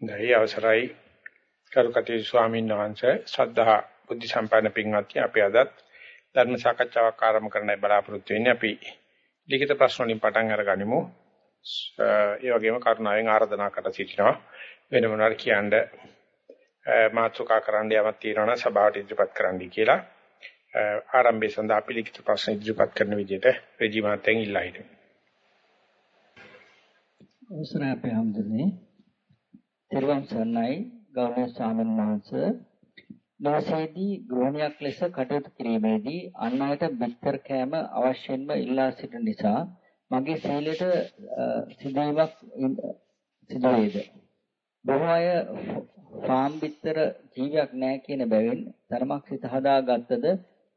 දැයි අවසරයි. කරුකටි ස්වාමීන් වහන්සේ ශ්‍රද්ධා බුද්ධ සම්පන්න පින්වත්නි අපි අදත් ධර්ම සාකච්ඡාවක් ආරම්භ කරන්නයි බලාපොරොත්තු වෙන්නේ. අපි ලිඛිත ප්‍රශ්න වලින් පටන් අරගනිමු. ඒ වගේම කරුණාවෙන් ආරාධනා කර සිටිනවා. වෙන මොනවාර කියන්න මාතෘකා කරන්න යමක් තියෙනවා නම් සභාවට ඉදිරිපත් කරන්නයි කියලා. ආරම්භය සඳහා අපි ලිඛිත ප්‍රශ්න ඉදිරිපත් කරන විදිහට රජී මාතෙන් ඉල්ලා හිටිමු. අවසරයි අපේ හැමදෙන්නේ තෙරුවන් සරණයි. ගෞරවනීය ස්වාමීන් වහන්සේ නාසයේදී ගෘහණියක් ලෙස කටයුතු කිරීමේදී අන් අයට බිත්තර කෑම අවශ්‍යයෙන්ම ඉල්ලා සිටින නිසා මගේ සීලයට සිදුවීමක් සිදු වේද බොහෝ අය ෆාම් බිත්තර ජීවියක් නැහැ කියන බැවින් ධර්මක් සිත හදාගත්තද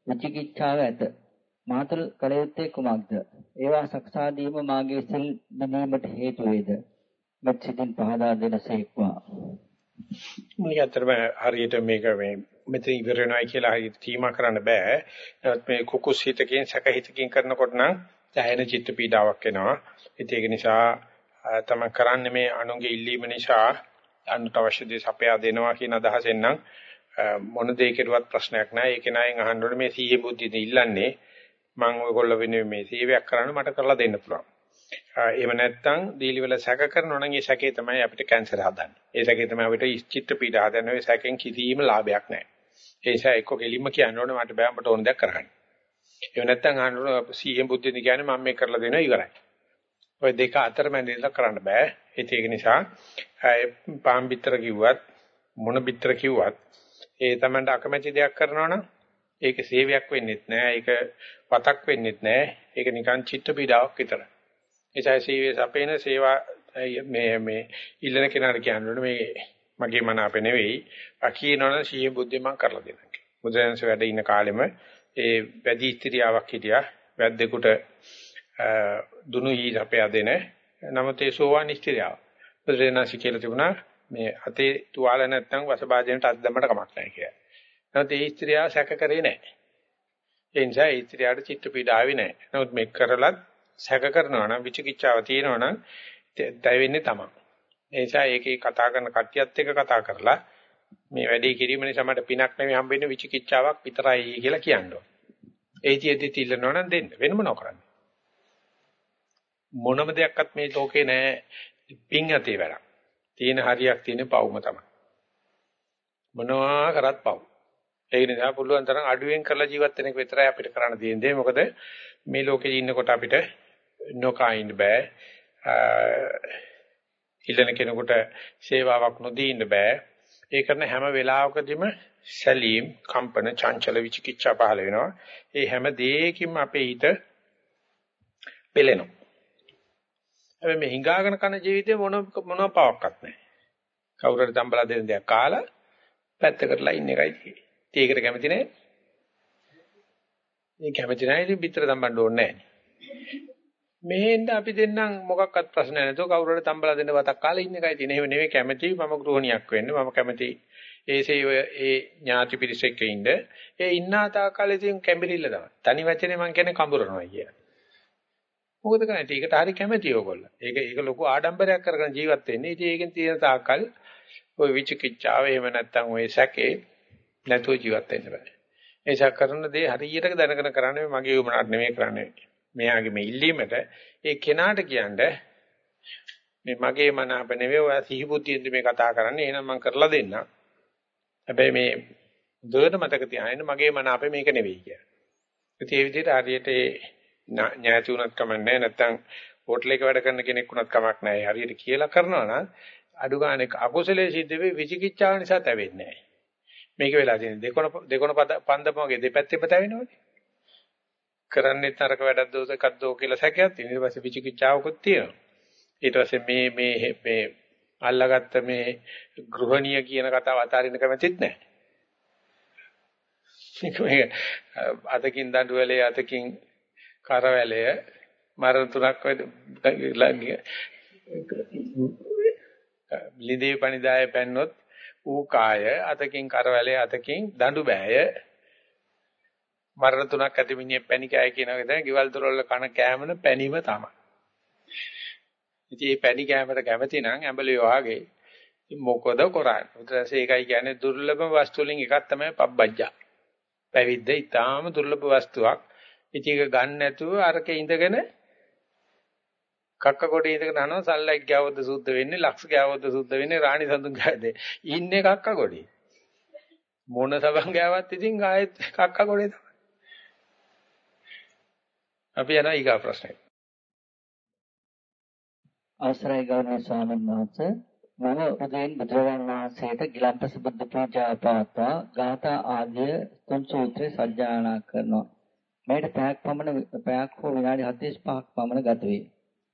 විචිකිච්ඡාව ඇත. මාතෘ කල යුත්තේ කුමක්ද? ඒවා සක්සා දීම මාගේ සිල් බඳීමට හේතු වේද? මෙත් සිතින් පහදා දෙනසේක්වා මේක ඇත්තටම හරියට මේක මේ මෙතන ඉවර වෙනවයි කියලා හරියට තීමා කරන්න බෑ. නමුත් මේ කුකුස් හිතකින් සැක හිතකින් කරනකොට නම් දැහැෙන චිත්ත පීඩාවක් එනවා. ඒක නිසා තම කරන්නේ මේ අනුගේ ඉල්ලීම නිසා අනුට අවශ්‍ය දේ සපයා දෙනවා කියන අදහසෙන් නම් මොන දේ කෙරුවත් ප්‍රශ්නයක් නෑ. ඒක නෑන් අහන්න ඕනේ මේ සීයේ බුද්ධියද ඉල්ලන්නේ මම ඔයගොල්ලෝ වෙනුවෙන් මේ සේවයක් කරන්න මට කරලා දෙන්න පුළුවන්. එහෙම නැත්නම් දීලි වල සැක කරනවා නම් ඒ සැකේ තමයි අපිට කැන්සර් හදන්නේ. ඒ සැකේ තමයි අපිට චිත්ත පීඩා හදන්නේ. ඒ සැකෙන් කිසිම ලාභයක් නැහැ. ඒ නිසා එක්ක කෙලින්ම කියන්න ඕනේ මට බෑ මට ඕන දෙයක් කරගන්න. එහෙම නැත්නම් අහන්න සීයෙන් බුද්ධියද කියන්නේ මම මේක කරලා දෙනවා ඉවරයි. ඔය දෙක අතර මැද ඉඳලා කරන්න බෑ. ඒක නිසා පාම් පිටර කිව්වත් මොන පිටර කිව්වත් ඒ තමයි අකමැති දෙයක් කරනවා නම් ඒක සේවයක් වෙන්නේත් නෑ. ඒක පතක් වෙන්නේත් නෑ. ඒක නිකන් චිත්ත පීඩාවක් විතරයි. එචයි සීවේ සපේන සේවා මේ මේ ඉල්ලන කෙනාට කියන්නේ මේ මගේ මන අපේ නෙවෙයි අකීනවන සීය බුද්ධිය මම කරලා දෙනවා. බුදුරජාණන්සේ වැඩ ඉන්න කාලෙම ඒ වැඩි ස්ත්‍රියාවක් හිටියා වැද්දෙකුට දුනු ඊ අපේ දෙන නමුත් ඒ සෝවාන් ස්ත්‍රියාව. බුදුරජාණන්සේ කියලා තිබුණා මේ අතේ තුවාල නැත්නම් වසභාජනට අත් දැම්මට කමක් නැහැ කියලා. නමුත් ඒ ස්ත්‍රියාව සැක කරේ නැහැ. ඒ නිසා ඒ ස්ත්‍රියට චිත්ත පීඩාවේ නැහැ. නමුත් මේක කරලත් සැක කරනවා නම් විචිකිච්ඡාව තියෙනවා නම් දැවෙන්නේ තමයි. ඒ නිසා ඒකේ කතා කරන කට්ටියත් එක්ක කතා කරලා මේ වැඩේ කිරීම නිසා මට පිනක් නෙවෙයි හම්බෙන්නේ විචිකිච්ඡාවක් විතරයි කියලා කියනවා. ඒ තියදී තිල්ලනවා නම් දෙන්න වෙන මොනව කරන්නේ? මොනම දෙයක්වත් මේ ලෝකේ නැහැ පින් ඇතේ වැඩක්. තියෙන හරියක් තියෙන පවුම තමයි. මොනවා කරත් පව්. ඒ නිසා පුළුවන් තරම් අඩුවෙන් කරලා ජීවත් වෙන එක විතරයි අපිට කරන්න තියෙන්නේ. මොකද මේ ලෝකේ ඉන්නකොට අපිට නොකා ඉන්න බෑ. ඉල්ලන කෙනෙකුට සේවාවක් නොදී ඉන්න බෑ. ඒ කරන හැම වෙලාවකදීම සැලීම්, කම්පන, චංචල විචිකිච්ඡා පහළ වෙනවා. ඒ හැම දෙයකින්ම අපේ හිත පෙළෙනවා. හැබැයි මේ හිඟාගෙන කන ජීවිතේ මොන මොන පවක්වත් නැහැ. කවුරුහරි තම්බලා දෙන දෙයක් කාලා පැත්තකටලා ඉන්න එකයි තියෙන්නේ. ඒකට කැමති නැහැ. මේ කැමති නැහැ ඉතින් පිටර තම්බන්න ඕනේ නැහැ. මෙහෙන්ද අපි දෙන්නම් මොකක්වත් ප්‍රශ්න නැතුව කවුරුහරි තම්බලා දෙන්න වතක් කාලේ ඉන්න එකයි තියෙන්නේ. එහෙම නෙවෙයි කැමති මම ගෘහණියක් වෙන්න. මම කැමති ඒසේ ඒ ඥාති පිරිස එක්ක ඉන්න. ඒ ඉන්නා තාකාලේ තියෙන කැඹිරිල්ල තමයි. තනි වචනේ මම කියන්නේ කඹරනවා කිය. මොකද කරන්නේ? ඒකට හරි කැමති ඕගොල්ලෝ. ඒක ඒක ලොකු ආඩම්බරයක් කරගෙන ජීවත් වෙන්නේ. ඉතින් ඒකෙන් තියෙන තාකල් ওই විචිකිච්ඡාව එහෙම නැත්නම් ওই සැකේ නැතුව ජීවත් වෙන්න බෑ. ඒසක් කරන දේ හරියට දැනගෙන කරන්නේ මගේ උමනාට නෙමෙයි කරන්නේ. මෙයාගේ මේ ඉල්ලීමට ඒ කෙනාට කියන්නේ මේ මගේ මන අප නෙවෙයි ඔයා සිහි බුද්ධියෙන්ද මේ කතා කරන්නේ එහෙනම් මම කරලා දෙන්නම් හැබැයි මේ දුරට මතක තියාගන්න මගේ මන අපේ මේක නෙවෙයි කියලා. ඉතින් ඒ විදිහට හරියට ඒ ඥාති උනත් කමන්නේ නැත්නම් හෝටල් එක වැඩ කරන කෙනෙක් උනත් කමක් නැහැ. හරියට කියලා කරනවා නම් අඩු ගානේ අකුසලයේ සිද්ධ වෙයි විචිකිච්ඡාව නිසා තැවෙන්නේ නැහැ. මේක වෙලා තියෙන දෙකොණ දෙකොණ පන්දමගේ දෙපැත්තෙම තැවෙනවනේ. කරන්නේ තරක වැඩක් දෝස එකක් දෝ කියලා සැකයක් තියෙනවා. ඊට පස්සේ විචිකිච්ඡාවකුත් තියෙනවා. ඊට පස්සේ මේ මේ මේ අල්ලාගත්ත මේ ගෘහණිය කියන කතාව අතාරින්න කැමතිත් නැහැ. අතකින් දඬුවලේ අතකින් කරවැලය මරණ තුනක් ලිඳේ පණිදාය පැන්නොත් ඌ කාය අතකින් කරවැලේ අතකින් දඬු බෑය මරණ තුනක් ඇති මිනිහෙක් පැණි කෑයි කියන එක තමයි ගෙවල් දොරවල් කන කෑමන පැණිම තමයි. ඉතින් මේ පැණි කෑමට කැමති නම් ඇඹලිය වාගේ මොකද කරන්නේ? උත්තරසේ ඒකයි කියන්නේ දුර්ලභම වස්තු වලින් එකක් තමයි පබ්බජ්ජා. පැවිද්ද ඊටාම දුර්ලභ වස්තුවක්. ඉතින් ඒක ගන්න නැතුව අරකේ ඉඳගෙන කක්ක කොටේ ඉඳගෙන අහනවා සල්ලක් ගෑවොත් සුද්ධ වෙන්නේ ලක්ෂ ගෑවොත් සුද්ධ වෙන්නේ රාණි සඳුන් ගෑද ඉන්නේ කක්ක කොටේ මොන සබන් ගෑවත් ඉතින් ආයෙත් කක්ක කොටේ තමයි අපි යනවා ඊගා ප්‍රශ්නෙට අවසරයි ගෞරවනීය ස්වාමීන් වහන්සේ මම උදේන් බුදුරජාණන් වහන්සේට ගිලම්පස බුද්ධ පූජා පවත්වා ගාථා ආදිය තුන් සූත්‍රය සජ්ජායනා කරනවා. මේට පැයක් පමණ පැයක් හෝ විනාඩි 45ක් පමණ ගත වේ.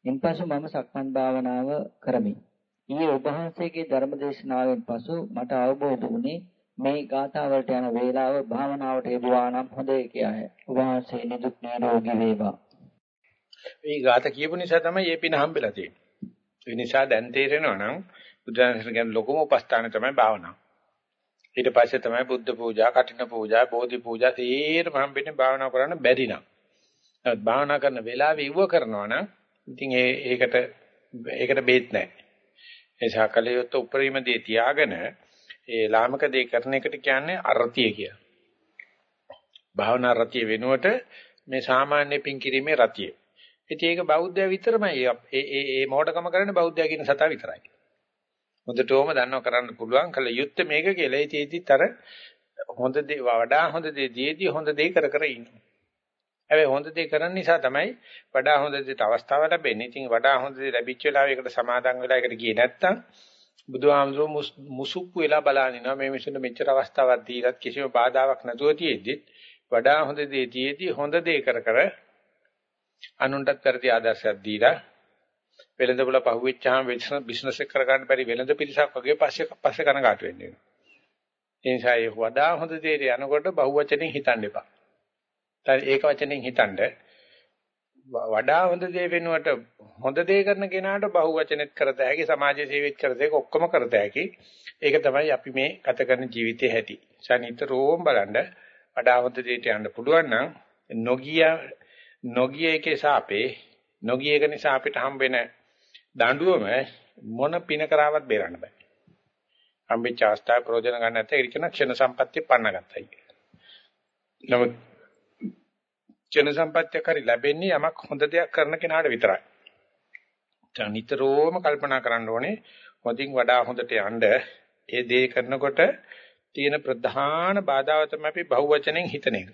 ඉන්පසු මම සක්මන් භාවනාව කරමි. ඊයේ ඔබ වහන්සේගේ ධර්ම දේශනාවෙන් පසු මට අවබෝධ වුණේ මේ ගාථා වලට යන වේලාව භාවනාවට යෙදුවා නම් හොඳයි කියයි. ඔබ වහන්සේ නිදුක් නිරෝගී වේවා. මේ ගාථා කියපු නිසා තමයි මේ පින හම්බෙලා තියෙන්නේ. ඒ නිසා දැන් තේරෙනවා නම් බුදුරජාණන් කියන ලොකුම උපස්ථාන තමයි භාවනාව. ඊට පස්සේ තමයි බුද්ධ පූජා, කටින පූජා, බෝධි පූජා තේරම හම්බෙන්නේ භාවනා කරන්න බැරි නම්. නමුත් භාවනා කරන වෙලාවෙ ඉව කරනවා නම් ඉතින් ඒ ඒකට ඒකට බේත් නැහැ. ඒ සාකලියොත් උපරිම දේ තියාගෙන ඒ ලාමක දේ කරන එකට කියන්නේ අරතිය කියලා. භාවනා රතිය වෙනුවට මේ සාමාන්‍ය පින් කිරීමේ රතිය. ඉතින් ඒක බෞද්ධය විතරමයි. ඒ ඒ ඒ මොඩකම කරන්නේ බෞද්ධය කියන සතා විතරයි. හොඳටම දන්නව කරන්න පුළුවන් කල යුත්තේ මේක කියලා. ඒ තේදිත් අර හොඳ දේ වඩා හොඳ දේ දීදී හොඳ දේ කර කර ඉන්නවා. හැබැයි හොඳ දේ කරන නිසා තමයි වඩා හොඳ දේට අවස්ථාව ලැබෙන්නේ. ඉතින් වඩා හොඳ දේ ලැබිච්ච වෙලාවයකට සමාදන් වෙලා ඒකට ගියේ නැත්තම් බුදුහාමුදුරුවෝ මුසුප්පු වෙලා බලනිනවා මේ මිනිස්සුන්ට මෙච්චර අවස්ථාවක් දීලත් කිසිම බාධාවක් නැතුව තියෙද්දි වඩා හොඳ දේ තියේදී හොඳ දේ කර කර අනුන්ටත් කරති ආදර්ශයක් දීලා වෙළඳ පොළ පහුවෙච්චාම බිස්නස් එක කරගන්න බැරි වෙළඳ පිරිසක් වගේ පස්සේ පස්සේ කනගාටු වෙන්නේ. ඒ නිසා ඒ වඩා හොඳ දෙයට යනකොට බහුවචනෙන් හිතන්න එපා. දැන් ඒක වචනෙන් හිතන්න වඩා හොඳ දේ වෙනුවට හොඳ දේ කරන කෙනාට බහුවචනෙත් කරත හැකි සමාජ සේවෙත් කරත හැකි ඔක්කොම කරත හැකි. ඒක තමයි අපි මේ ගත කරන ජීවිතයේ හැටි. ශනිතරෝම් බලන්න වඩා හොඳ දෙයට යන්න පුළුවන් නම් නොගිය නොගිය එකේ සාපේ නොගිය එක නිසා අපිට හම්බ වෙන දඬුවම මොන පින කරාවත් බේරන්න බෑ. හම්බෙච්ච අවස්ථාවේ ප්‍රයෝජන ගන්න නැත්නම් ඒක කියන ක්ෂණ සම්පත්තිය පන්න ගන්නයි. නමුත් ක්ෂණ සම්පත්තිය කරි ලැබෙන්නේ යමක් හොඳ දෙයක් කරන කෙනාට විතරයි. දැන් නිතරම කල්පනා කරන්න ඕනේ හොඳින් වඩා හොඳට යන්න ඒ දේ කරනකොට තියෙන ප්‍රධාන බාධාව තමයි අපි බහුවචනෙන් හිතන එක.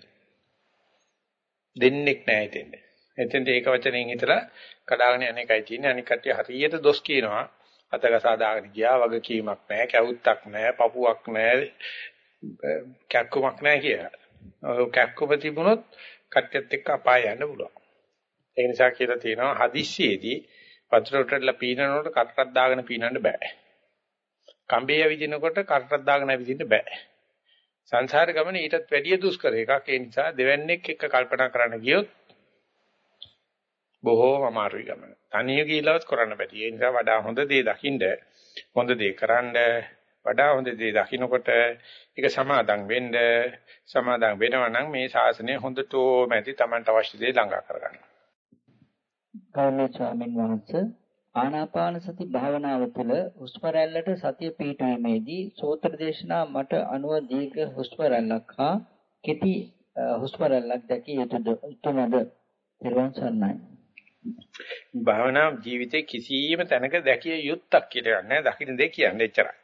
දෙන්නෙක් නැහැ හිතෙන්නේ. එතෙන්ට ඒක වචනෙන් හිතලා කඩාගෙන යන එකයි තියෙන්නේ. අනික කට්ටිය හරියට දොස් කියනවා. අතගසා දාගෙන ගියා වගකීමක් නැහැ, කැවුත්තක් නැහැ, පපුවක් නැහැ, කැක්කුමක් නැහැ කියලා. ඔය කැක්කුම තිබුණොත් කට්ටියත් එක්ක අපාය යන්න පුළුවන්. ඒ නිසා කියලා තියෙනවා හදිස්සියේදී වතුර උඩටලා පීනනකොට කටටක් දාගෙන පීනන්න බෑ. කම්බේ ඇවිදිනකොට කටටක් දාගෙන ඇවිදින්න බෑ. සංසාර ගමන ඊටත් වැඩිය දුෂ්කර එකක්. ඒ නිසා දෙවන්නේක් එක්ක කල්පනා කරන්න ගියොත් බොහෝම අමාරුයි ගමන. තනිය ගිහිලවත් කරන්න බැරි. ඒ නිසා වඩා හොඳ දේ දකින්න හොඳ දේ කරන්න වඩා හොඳ දේ දකින්නකොට ඒක සමාදම් වෙන්න සමාදම් වෙනවා නම් මේ ශාසනය හොඳටම ඇති Tamanට අවශ්‍ය දේ ළඟා කරගන්න. කර්ණේ ස්වාමීන් වහන්සේ ආනාපාන සති භාවනාව තුළ හුස්ම රැල්ලට සතිය පිහිටීමේදී සෝත්‍ර දේශනා මට අනුව දීර්ඝ හුස්ම රැල්ලක් හා කෙටි හුස්ම රැල්ලක් දැකිය යුතුද? තුනද? නිර්වාණ සරණයි. භාවනා ජීවිතේ කිසියම් තැනක දැකිය යුත්තක් කියලා නැහැ. දකින්න දෙයක් කියන්නේ එච්චරයි.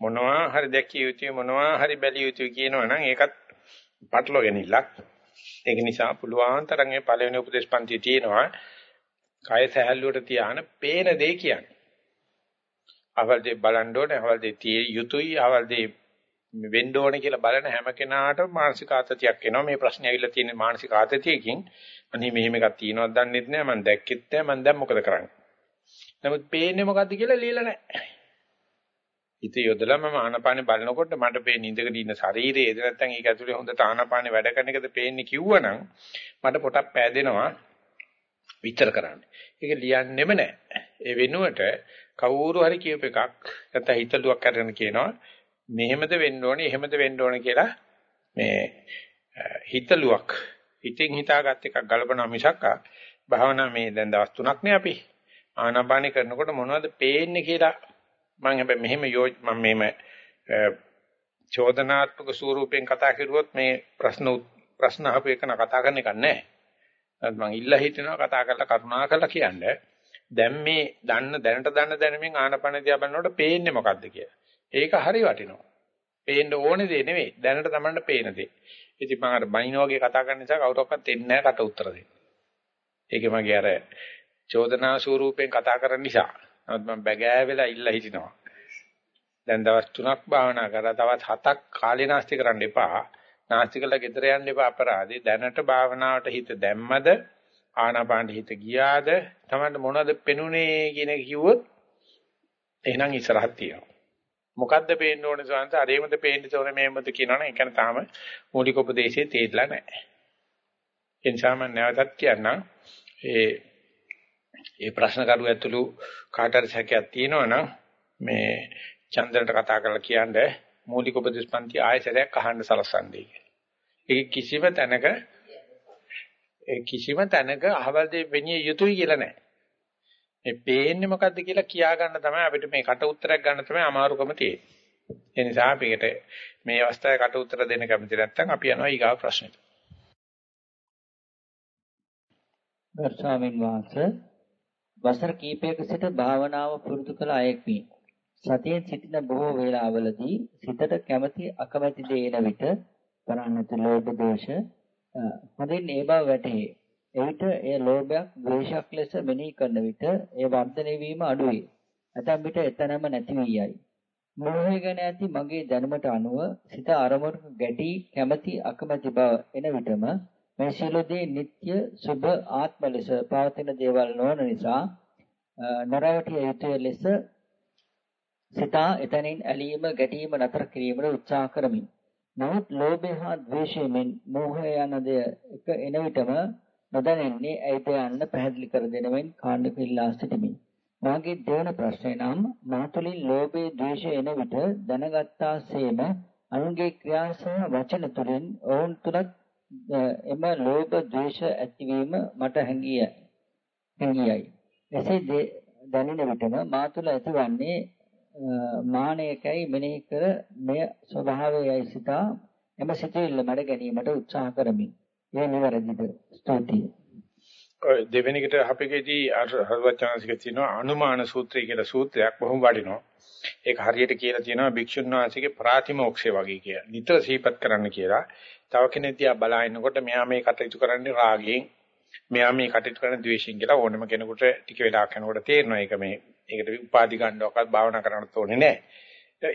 මොනවා හරි දැකිය යුතුයි මොනවා හරි බැලිය යුතුයි කියනවා නම් ඒකත් පටලවගෙනILLක්. ඒක නිසා පුළුවන් තරම් මේ පළවෙනි උපදේශ පන්තිය තියෙනවා. කය සැහැල්ලුවට තියාන පේන දේ කියන්නේ. අවල් දෙය බලන්න ඕනේ, අවල් දෙය තිය යුතුයි, අවල් දෙය වෙන්න ඕනේ කියලා බලන හැම කෙනාටම මානසික ආතතියක් එනවා. මේ ප්‍රශ්නේ ඇවිල්ලා තියෙන මානසික ආතතියකින් අනේ මෙහෙම එකක් තියෙනවද දන්නෙත් නෑ මම දැක්කෙත් නෑ මම දැන් මොකද කරන්නේ නමුත් පේන්නේ මොකද්ද කියලා ලියලා නෑ හිත යොදලා මම ආනාපානේ බලනකොට මට පේන්නේ ඉඳගෙන ඉන්න ශරීරයේද නැත්නම් ඒක ඇතුලේ හොඳට ආනාපානේ වැඩ කරන එකද පේන්නේ කිව්වනම් මට පොටක් පෑදෙනවා විතර කරන්න. ඒක ලියන්නෙම නෑ. ඒ වෙනුවට කවුරු හරි කියප එකක් නැත්නම් හිතලුවක් අරගෙන කියනවා මෙහෙමද වෙන්න ඕනේ එහෙමද වෙන්න ඕනේ කියලා මේ හිතලුවක් හිතෙන් හිතාගත් එකක් ගලපනවා මිසක් භාවනා මේ දැන් දවස් තුනක් නේ අපි ආනාපානි කරනකොට මොනවද පේන්නේ කියලා මම හැබැයි මෙහෙම යෝජ මම මෙහෙම චෝදනාත්මක ස්වරූපයෙන් කතා කරුවොත් මේ ප්‍රශ්න ප්‍රශ්න අහපු එක කතා කරන එක නෑ. මම ඉල්ලා හිටිනවා කතා කරලා කරුණා කරලා කියන්නේ. දැන් මේ දන්න දැනට දන්න දැනුමින් ආනපන දිහා බලනකොට පේන්නේ මොකද්ද කියලා. ඒක හරි වටිනවා. පේන්න ඕනේ දේ නෙවෙයි දැනට තමන්ට පේන දේ. ඉතින් මම අර බයින වගේ කතා කරන නිසා කවුරක්වත් එන්නේ නැහැ කට උත්තර දෙන්න. ඒකේ මගේ අර චෝදනා ස්වරූපයෙන් කතා කරන නිසා නමුත් මම බැගෑ වෙලා ඉල්ලා හිටිනවා. දැන් දවස් 3ක් භාවනා කරලා තවත් 7ක් කාලේ නාස්ති කරන්න එපා. නාස්ති කළා ගෙදර යන්න එපා අපරාධේ. දැනට භාවනාවට හිත දැම්මද ආනාපාන හිත ගියාද තමයි මොනවද පෙනුනේ කියන එක කිව්වොත් එහෙනම් ඉස්සරහක් තියෙනවා. මොකද්ද පේන්න ඕනේ සවන්ත අරේමද පේන්න ඕනේ මේමද කියනවනේ ඒක න තාම මූලික උපදේශයේ තේරිලා නැහැ. ඒ නිසා මම නැවතත් කියන්නම් ඒ ඒ ප්‍රශ්න කරු ඇතුළු කාටරි සැකයක් තියෙනවනම් මේ චන්ද්‍රන්ට කතා කරලා කියන්නේ මූලික උපදේශ පන්ති ආයතනයක් අහන්න සලසන්නේ කියලා. ඒක කිසිම තැනක ඒ කිසිම තැනක අහවල දෙ වෙණිය යුතුයි කියලා නැහැ. මේ පේන්නේ මොකද්ද කියලා කියා ගන්න තමයි අපිට මේ කට උත්තරයක් ගන්න තමයි අමාරුකම තියෙන්නේ. ඒ නිසා අපිට මේ අවස්ථාවේ කට උත්තර දෙන්න කැමති නැත්නම් අපි යනවා ඊගාව ප්‍රශ්නෙට. ගර්ථාමින් වාස වසර කීපයක සිට භාවනාව පුරුදු කළ අයෙක්මි. සතියෙන් සිටින බොහෝ වේලාවලදී සිතට කැමැති අකමැති දේ එන විට කරන්නට ලෝභ දෝෂ හොඳින් ඒ බව වැටහි. එවිට එය ලෝභයක්, ද්වේෂයක් ලෙස මෙනෙහි කරන විට ඒ වර්ධනය වීම අඩුවේ. ඇතැම් විට එතනම නැති වී යයි. මෝහය ගැන ඇති මගේ දැනුමට අනුව සිත අරමුණු ගැටි කැමැති අකමැති බව එන විටම මේ සියලුදී නিত্য සුභ ආත්ම ලෙස පවතින දේවල් නොවන නිසා නරවටිය යුතුය ලෙස සිතා එතනින් ඇලීම ගැටීම නතර කිරීමට උත්සාහ කරමි. නමුත් ලෝභය හා ද්වේෂය මෙන් මෝහය යන දෙය එක එන විටම නොදැනෙන්නේ ඇයිද යන්න පැහැදිලි කර දෙනවෙන් කාණ්ඩ පිළලා සිටිමි. මාගේ දෙවන ප්‍රශ්නය නම් මාතුලින් ලෝභය ද්වේෂය එන විට දැනගත්තාseම අනුන්ගේ ක්‍රියා සහ වචන තුළින් ඔවුන් තුලත් එම ලෝභ ද්වේෂ ඇතිවීම මට හැඟිය හැඟියයි. එසේ දැනෙන විටම මා තුළ ඇතිවන්නේ මානයකයි මෙනෙහි කර මෙය ස්වභාවයයි සිතා එම සිතෙල්ල මඩ ගැනීමට උත්සාහ කරමි. ඒ නිවැරදිද? ස්තුතියි. ඔය දෙවෙනිකට අපේකේදී අර හරවචනසික තියෙනවා අනුමාන සූත්‍රය කියලා සූත්‍රයක් බොහොම වටිනවා. ඒක හරියට කියලා තියෙනවා භික්ෂුන් වහන්සේගේ ප්‍රාතිමෝක්ෂය වගේ කියලා. නිතර සිහිපත් කරන්න කියලා. තව කෙනෙක් දිහා බලනකොට මෙයා මේ කටයුතු කරන්නේ රාගයෙන්, මෙයා මේ කටයුතු කරන්නේ ද්වේෂයෙන් කියලා ඕනම කෙනෙකුට ටික වෙලාවක් යනකොට තේරෙනවා. ඒක මේ ඒකට උපාදි ගන්නවක්වත් භාවනා කරන්නත් ඕනේ නැහැ.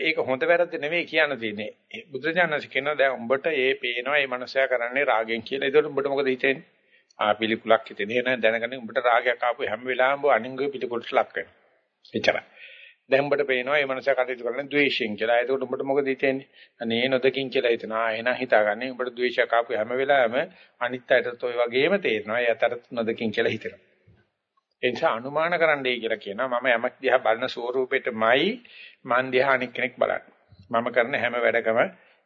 ඒක හොඳ වැරද්ද නෙවෙයි කියන්න තියෙන්නේ. බුදුරජාණන් කියනවා දැන් උඹට ඒ පේනවා මේ මනුස්සයා කරන්නේ රාගෙන් කියලා. ඒකට උඹට මොකද හිතෙන්නේ? ආ පිළිකුලක් හිතෙන්නේ. එහෙනම් දැනගන්න උඹට රාගයක් ආපු හැම වෙලාවෙම ඔබ අනිංගු පිළිකුලට ලක් වෙනවා. එච්චරයි. දැන් උඹට පේනවා මේ මනුස්සයා කටයුතු කරන්නේ ද්වේෂයෙන් කියලා. ඒකට උඹට මොකද හිතෙන්නේ? අනේ නොදකින් කියලා හිතනවා. එහෙනම් හිතාගන්නේ උඹට ද්වේෂයක් ආපු හැම වෙලාවෙම අනිත් අයටත් ওই වගේම තේරෙනවා. ඒ අතරත් නොදකින් කියලා හිතෙනවා. ඒ නිසා අනුමාන කරන්නයි කියලා කියනවා. මම යමක් දිහා බලන ස්වරූපෙටමයි මන් දිහා අනික් කෙනෙක් බලන්නේ. මම කරන හැම වැඩකම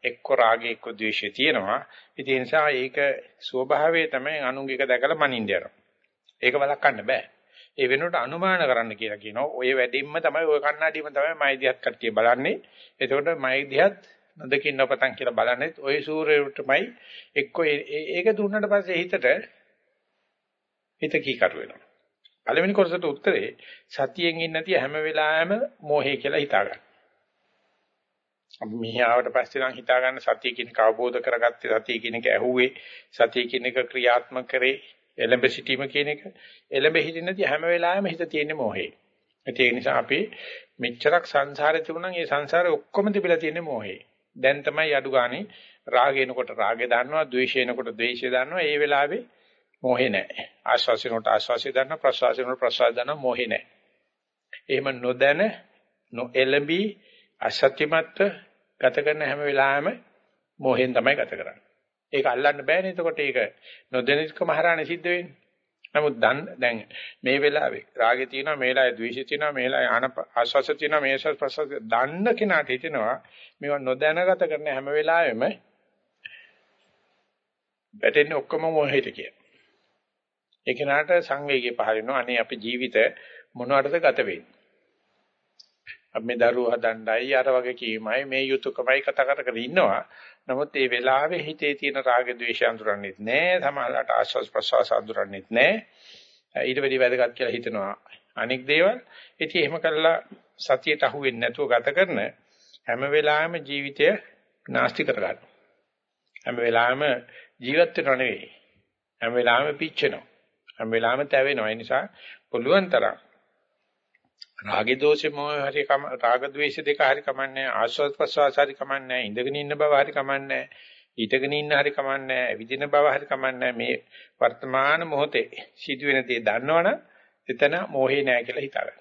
එක්ක රාගය එක්ක ද්වේෂය තියෙනවා. ඒ නිසා ඒක ස්වභාවය තමයි අනුංගික දැකලා මනින්න යනවා. ඒක වළක්වන්න බෑ. ඒ වෙනුවට අනුමාන කරන්න කියලා කියනවා. ඔය වැඩින්ම තමයි ඔය කණ්ණාඩියම තමයි මයි දිහත් කට්ටිය බලන්නේ. එතකොට මයි දිහත් නොදකින් නොපතන් කියලා බලන්නේ ඔය සූර්යයටමයි එක්ක ඒක දුන්නට පස්සේ හිතට හිත කීකරු වෙනවා. පළවෙනි කොටසට උත්තරේ සතියෙන් ඉන්නේ නැති හැම වෙලාවෙම මෝහය කියලා හිතා ගන්න. අපි මෙහාවට පස්සේ නම් හිතා ගන්න සතිය කියන එක අවබෝධ කරගත්තේ සතිය කියන එක ඇහුවේ සතිය කියන එක ක්‍රියාත්මක කරේ එළඹ සිටීම කියන එක එළඹ හිටින්න නැති හැම වෙලාවෙම හිත තියෙන්නේ මෝහේ. ඒ නිසා අපි මෙච්චරක් සංසාරේ තිබුණා නම් ඒ සංසාරේ ඔක්කොම තිබිලා තියෙන්නේ මෝහේ. දැන් තමයි අඩු ගානේ රාගේනකොට රාගේ දන්නවා, ද්වේෂේනකොට ද්වේෂය දන්නවා. ඒ වෙලාවේ මොහේ නැහැ. ආශ්වාසිනට ආශ්වාසය දන්නා ප්‍රශ්වාසිනට ප්‍රශ්වාස දන්නා මොහේ නැහැ. එහෙම නොදැන නොඑළඹි අසත්‍යමත්ව ගත කරන හැම වෙලාවෙම මොහෙන් තමයි ගත කරන්නේ. ඒක අල්ලන්න බෑනේ. එතකොට ඒක නොදැනිකම හරහානේ සිද්ධ වෙන්නේ. නමුත් දැන් මේ වෙලාවේ රාගේ තියෙනවා මේ වෙලාවේ ද්වේෂය තියෙනවා මේ වෙලාවේ ආන ආශ්වාස තියෙනවා මේ ආශ්වාස ප්‍රශ්වාස දන්න කෙනාට හිතෙනවා මේවා නොදැනගත කරන හැම වෙලාවෙම වැටෙන්නේ ඔක්කොම මොහෙට කියලා. ඒ කෙනාට සංවේගය පහළ වෙනවා. අනේ අපේ ජීවිත මොනවටද ගත වෙන්නේ? අපි මේ දරුවෝ හදන්නයි අර වගේ කීමයි මේ යුතුයකමයි කතා කර කර ඉන්නවා. නමුත් මේ වෙලාවේ හිතේ තියෙන රාග ద్వේෂය අඳුරන්නේත් නැහැ. සමහරවිට ආශ්වාස ප්‍රශ්වාස අඳුරන්නේත් නැහැ. ඊට වැඩි වැදගත් කියලා හිතනවා. අනික් දේවල් ඉතින් එහෙම කළා සතියට අහු වෙන්නේ නැතුව ගත කරන හැම වෙලාවෙම ජීවිතය නාස්ති කරගන්න. හැම වෙලාවෙම ජීවත් වෙනව නෙවෙයි. හැම වෙලාවෙම පිච්චෙනවා. හැම වෙලාවෙම තැවෙනවා. ඒ නිසා පුළුවන් තරම් රාගේ දෝෂේ මොහ හරි කම රාග ద్వේෂ දෙක හරි කමන්නේ ආස්වාද ප්‍රසවාස හරි කමන්නේ ඉඳගෙන ඉන්න බව හරි කමන්නේ ඊටගෙන ඉන්න හරි කමන්නේ විදින බව හරි කමන්නේ මේ වර්තමාන මොහොතේ සිදුවෙන දේ දන්නවනම් එතන මොහේ නෑ කියලා හිතාගන්න.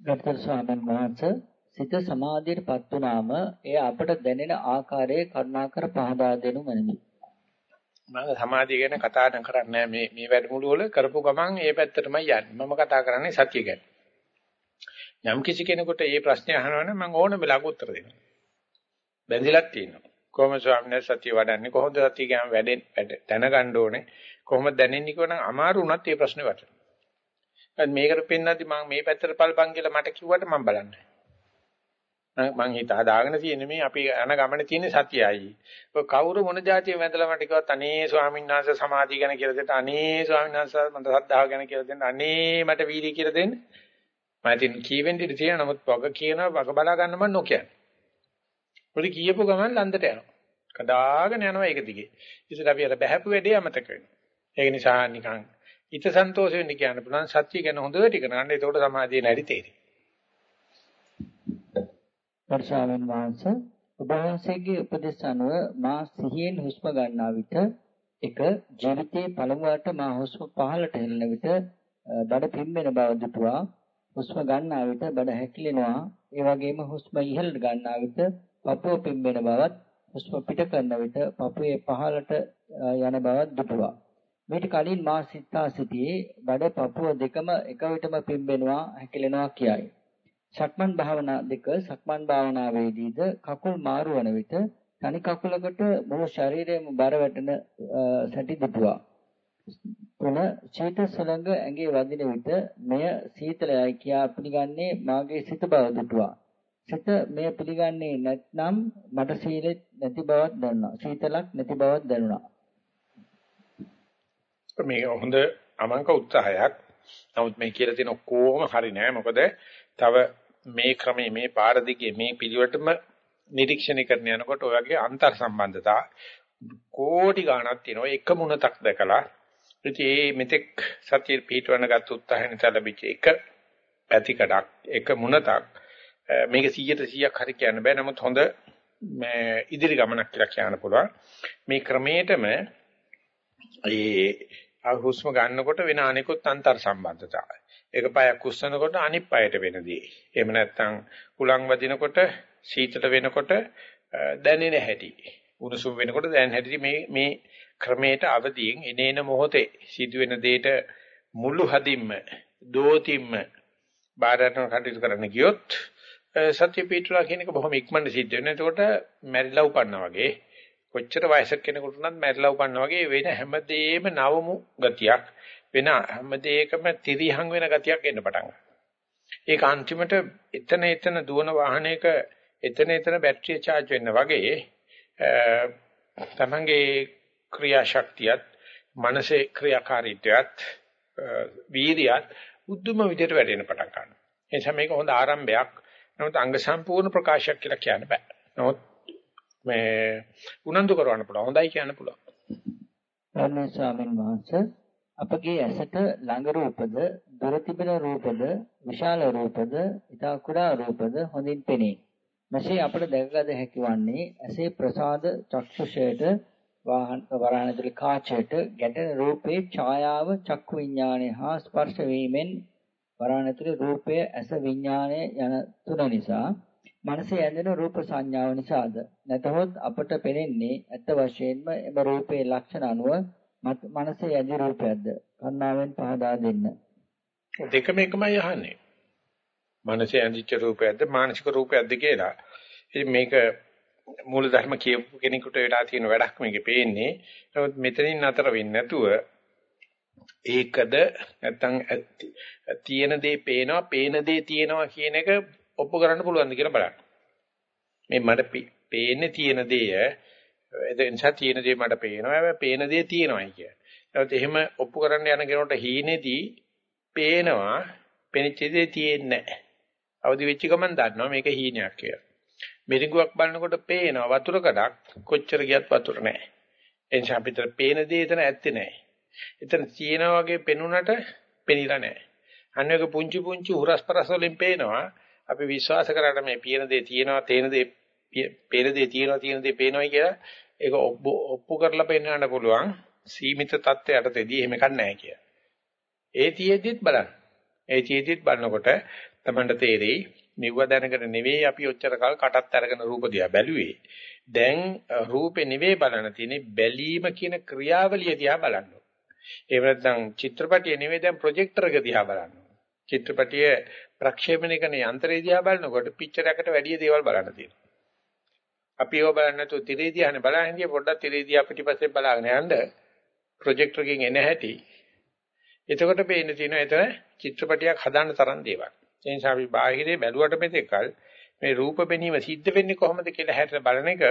ගරුතර ස්වාමීන් වහන්සේ සිත සමාධියටපත් වුනාම එය අපට දැනෙන ආකාරයේ කරුණාකර පහදා දෙනු මැනවි. මම සමාධිය ගැන කතා කරන්නේ මේ මේ වැඩමුළු වල කරපු ගමන් ඒ පැත්තටමයි යන්නේ. මම කතා කරන්නේ සතිය ගැන. යම් කිසි කෙනෙකුට මේ ප්‍රශ්නේ අහනවනම් මම ඕන වෙලාවක උත්තර දෙනවා. බැඳිලක් තියෙනවා. කොහොමද ස්වාමීන් වහන්සේ සතිය වඩන්නේ? කොහොමද සතිය ගැන වැඩෙන් දැනගන්න ඕනේ? කොහොමද දැනෙන්නේ කියන අමාරු වුණත් මේ ප්‍රශ්නේ වටනවා. මේකට පෙන්නද්දි මම මේ පැත්තට පල්පන් කියලා මට කිව්වට මම බලන්නේ. මං හිත හදාගෙන තියෙන්නේ මේ අපි යන ගමනේ තියෙන සතියයි. ඔය කවුරු මොන જાතිය වැඳලා මට කිව්වත් අනේ ස්වාමීන් වහන්සේ සමාධිය ගැන කියලා දෙන්න අනේ ස්වාමීන් වහන්සේ මට සද්ධාව ගැන කියලා දෙන්න අනේ මට වීර්ය කියලා දෙන්න. මම ඉතින් කීවෙන් දිට තියෙන නමුත් වග කියනවා වග බලා ගන්න මම නොකියන්නේ. පොඩි කියපු ගමන් ලන්දට යනවා. කඩාගෙන යනවා ඒක දිගේ. ඉතින් අපි අර බහැපු වැඩේ අමතක වෙනවා. ඒක නිසා නිකන් හිත සන්තෝෂ වෙන්න කියන්න පුළුවන් සත්‍ය ගැන හොඳට ඉගෙන ගන්න. ඒකට සමාධිය නැරි තේරෙයි. වර්ෂාවෙන් වහන්සේ ඔබ වහන්සේගේ උපදෙස් අනුව මා සිහියෙන් හුස්ම ගන්නා විට එක ජීවිතයේ පළමුවට මා හුස්ම පහළට හෙළන විට බඩ පිම්බෙන බව දුටුවා. හුස්ම ගන්නා විට බඩ හැකිලෙනවා. ඒ වගේම හුස්ම ඉහළට ගන්නා විට පපුව පිම්බෙන බවත් හුස්ම පිට කරන විට පපුවේ පහළට යන බවත් දුටුවා. මේට කලින් මා සිතා සිටියේ බඩ පපුව දෙකම එක විටම පිම්බෙනවා හැකිලෙනවා කියයි. සක්මන් භාවනා දෙක සක්මන් භාවනාවේදීද කකුල් මාරු වන විට තනි කකුලකට මුළු ශරීරයම බර වැටෙන සැටි දුටුවා. තුන චේත සලංග ඇඟේ වදින විට මෙය සීතලයි කියා පිළිගන්නේ මාගේ සිත බව දුටුවා. සිත මෙය පිළිගන්නේ නැත්නම් මට සීලෙත් නැති බවක් දැනුණා. සීතලක් නැති බවක් දැනුණා. මේක හොඳ අමංක උත්සාහයක්. නමුත් මේ කියලා තියෙන ඔක්කොම හරි නෑ. මොකද තව මේ ක්‍රමයේ මේ පාර දිගේ මේ පිළිවෙටම නිරීක්ෂණය කරන යනකොට ඔය වගේ අන්තර් සම්බන්ධතා කෝටි ගණක් තියෙනවා. එක මුණතක් දැකලා ඉතින් මේ මෙතෙක් සත්‍ය පිටවන ගත් උත්සාහයෙන් ලැබිච්ච එක පැතිකඩක් එක මුණතක් මේක 100ට 100ක් හරි කියන්න බෑ. නමුත් හොඳ මේ ඉදිරි ගමනක් කියලා කියන්න පුළුවන්. මේ ක්‍රමයටම ඒ හුස්ම ගන්නකොට වෙන අනිකුත් අන්තර් සම්බන්ධතා එක පායක් කුස්සනකොට අනිත් පායට වෙනදී. එහෙම නැත්නම් කුලං වදිනකොට සීතල වෙනකොට දැනෙන හැටි. උණුසුම් වෙනකොට දැනෙන හැටි මේ මේ ක්‍රමයට අවදියෙන් එනේන මොහොතේ සිදුවෙන දෙයට මුළු හදින්ම දෝතිම්ම බාරයන් කටයුතු කරන්න ගියොත් සත්‍ය පිටුලා කියන එක බොහොම ඉක්මනට සිද්ධ වෙනවා. එතකොට මැරිලා උපන්නා වගේ කොච්චර වයසක කෙනෙකුට උනත් මැරිලා උපන්නා වගේ වෙන හැමදේම නවමු ගතියක් වෙන හැම දෙයකම තිරිහං වෙන ගතියක් එන්න පටන් ඒක අන්තිමට එතන එතන දුවන වාහනයක එතන එතන බැටරිය charge වෙන්න වගේ තමංගේ ක්‍රියාශක්තියත් මනසේ ක්‍රියාකාරීත්වයත් වීර්යයත් උද්දුම විදිහට වැඩෙන්න පටන් ගන්නවා. ඒ නිසා මේක හොඳ ආරම්භයක්. නමුත් අංග සම්පූර්ණ ප්‍රකාශයක් කියලා කියන්න බෑ. නමුත් මේ උනන්දු කරවන්න පුළුවන්. හොඳයි කියන්න පුළුවන්. ධර්ම ස්වාමීන් වහන්සේ අපගේ ඇසට ළඟ රූපද දුර තිබෙන රූපද විශාල රූපද ඉතා කුඩා රූපද හොඳින් පෙනේ. මෙසේ අපට දැකගත හැකි වන්නේ ඇසේ ප්‍රසාද චක්ෂුෂයට වාහන වරාණතුලි කාචයට ගැටෙන රූපේ ඡායාව චක්කු විඥානය හා ස්පර්ශ වීමෙන් වරාණතුලි රූපය ඇස විඥානය යන තුන නිසා මනසේ ඇඳෙන රූප සංඥාව නිසාද නැතහොත් අපට පෙනෙන්නේ ඇත්ත වශයෙන්ම එම රූපේ ලක්ෂණ අනුව මනසේ ඇති රූපයක්ද? කන්නාවෙන් පහදා දෙන්න. දෙකම එකමයි අහන්නේ. මනසේ ඇඳිච්ච රූපයක්ද මානසික රූපයක්ද කියලා. ඉතින් මේක මූල ධර්ම කියපු කෙනෙකුට වෙලා තියෙන වැඩක් මේකේ පේන්නේ. නමුත් මෙතනින් අතර වෙන්නේ නැතුව ඒකද නැත්තම් තියෙන දේ පේනවා පේන දේ තියෙනවා කියන එක ඔප්පු කරන්න පුළුවන්ද කියලා බලන්න. මේ මට පේන්නේ තියෙන දේ ඒ නිසා තියෙන දේ මට පේනවා හැබැයි පේන දේ තියෙනවායි කිය. ඒත් එහෙම ඔප්පු කරන්න යන කෙනෙකුට හීනේදී පේනවා පෙනිච්ච දේ තියෙන්නේ නැහැ. අවදි වෙච්ච ගමන් දන්නවා මේක හීනයක් කියලා. මිරිඟුවක් බලනකොට පේනවා වතුර කඩක් කොච්චර ගියත් වතුර නැහැ. එනිසා අපිට පේන දේ එතන ඇත්තේ නැහැ. එතන තියෙනා වගේ පෙනුනට පෙනිලා නැහැ. අන්නේක පුංචි පුංචි හුරස්පරස් වලින් පේනවා. අපි විශ්වාස කරාට මේ පියන දේ තියෙනවා, තේන දේ පේන දේ තියෙනවා, තියෙන දේ පේනවා කියලා ඒක ඔප්පු කරලා පෙන්වන්න පුළුවන්. සීමිත தත්ත්වයටදී එහෙම එකක් නැහැ කියලා. ඒ තියේදිත් බලන්න. ඒ තියේදිත් බලනකොට තමන්ට තේරෙයි මෙව දැනගෙන නෙවෙයි අපි ඔච්චර කල් කටත් අරගෙන රූප දිහා බැලුවේ. දැන් රූපේ නෙවෙයි බලන්න තියෙන්නේ බැලීම කියන ක්‍රියාවලිය දිහා බලන්න. ඒ නැත්නම් චිත්‍රපටිය නෙවෙයි දැන් ප්‍රොජෙක්ටර් එක දිහා බලන්න. චිත්‍රපටිය ප්‍රක්ෂේපණය කරන යන්ත්‍රය දිහා බලනකොට පික්චර් එකට වැඩි දේවල් බලන්න තියෙනවා. අපි ඒව බලන්නේ නැතුව තිරේ දිහානේ බලන්නේ හිටියේ පොඩ්ඩක් තිරේ දිහා පිටිපස්සේ බලාගෙන යන්න ප්‍රොජෙක්ටර් එකකින් එන හැටි. එතකොට පේන්න තියෙනවා එතන චිත්‍රපටියක් හදාන්න තරම් දේවල්. ඒ නිසා අපි බාහිරේ බැලුවට මෙතෙක්කල් මේ රූප පෙනීම සිද්ධ වෙන්නේ කොහොමද කියලා හැට බලන එක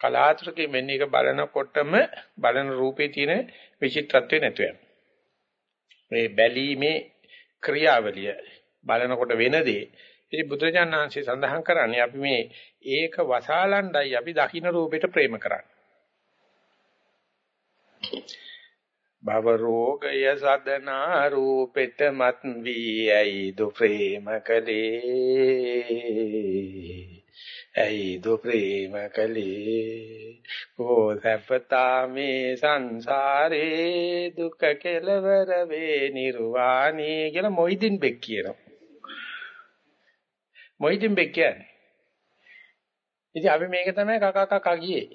කලාතුරකින් මෙන්න එක බලනකොටම බලන රූපේ තියෙන විචිත්‍රත්වය නැතු වෙනවා. මේ බැලීමේ ක්‍රියාවලිය බලනකොට වෙන දේ. ඉතින් බුදුරජාණන් සඳහන් කරන්නේ අපි මේ ඒක වසාලණ්ඩයි අපි දකින්න රූපෙට ප්‍රේම කරන්නේ. භව රෝගය සදනා රූපෙට මත් වී ඇයි දු ප්‍රේම කලේ ඇයි දු ප්‍රේම කලේ ඕ සැපතා මේ සංසාරේ දුක කෙලවර වේ නිර්වාණී කියලා මොයිදින් බෙක් කියනවා. මොයිදින් බෙක් කියන්නේ? ඉතින් අපි මේක තමයි කකා කකා ගියේ.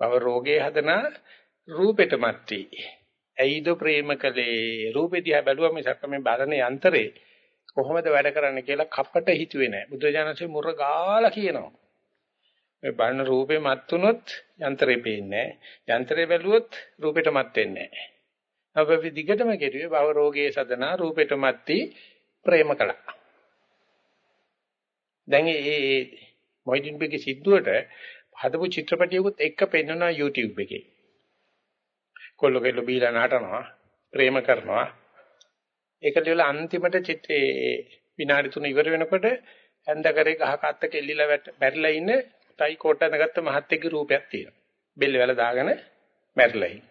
භව රෝගේ හදනා රූපෙට මැටි. ඇයිද ප්‍රේම කලේ රූපෙ දිහා බැලුවම මිසක් මේ බලන යන්ත්‍රේ කොහොමද වැඩ කරන්නේ කියලා කපට හිතුවේ නැහැ. බුදුජානසෙ මුර ගාලා කියනවා. මේ බලන රූපේ මත් වුනොත් යන්ත්‍රේ පේන්නේ නැහැ. යන්ත්‍රේ බැලුවොත් රූපෙට මත් වෙන්නේ නැහැ. අපි දිගටම කෙරුවේ භව රෝගයේ සදනා රූපෙට මැටි ප්‍රේම කළා. දැන් මේ මොයිඩින් බේගේ සිද්ධුවට හදපු චිත්‍රපටියකුත් එක්ක පෙන්වනවා YouTube එකේ. කොල්ල කෙල්ල බීලා නටනවා ප්‍රේම කරනවා ඒක දිවල අන්තිමට චිත්තේ විනාඩි 3 ඉවර වෙනකොට ඇඳ කරේ ගහ කත්ත කෙල්ලිලා මැරිලා ඉන්න ටයි කෝට් අඳගත්ත මහත්තයෙක්ගේ රූපයක් තියෙනවා. බෙල්ල වල දාගෙන මැරිලා ඉන්න.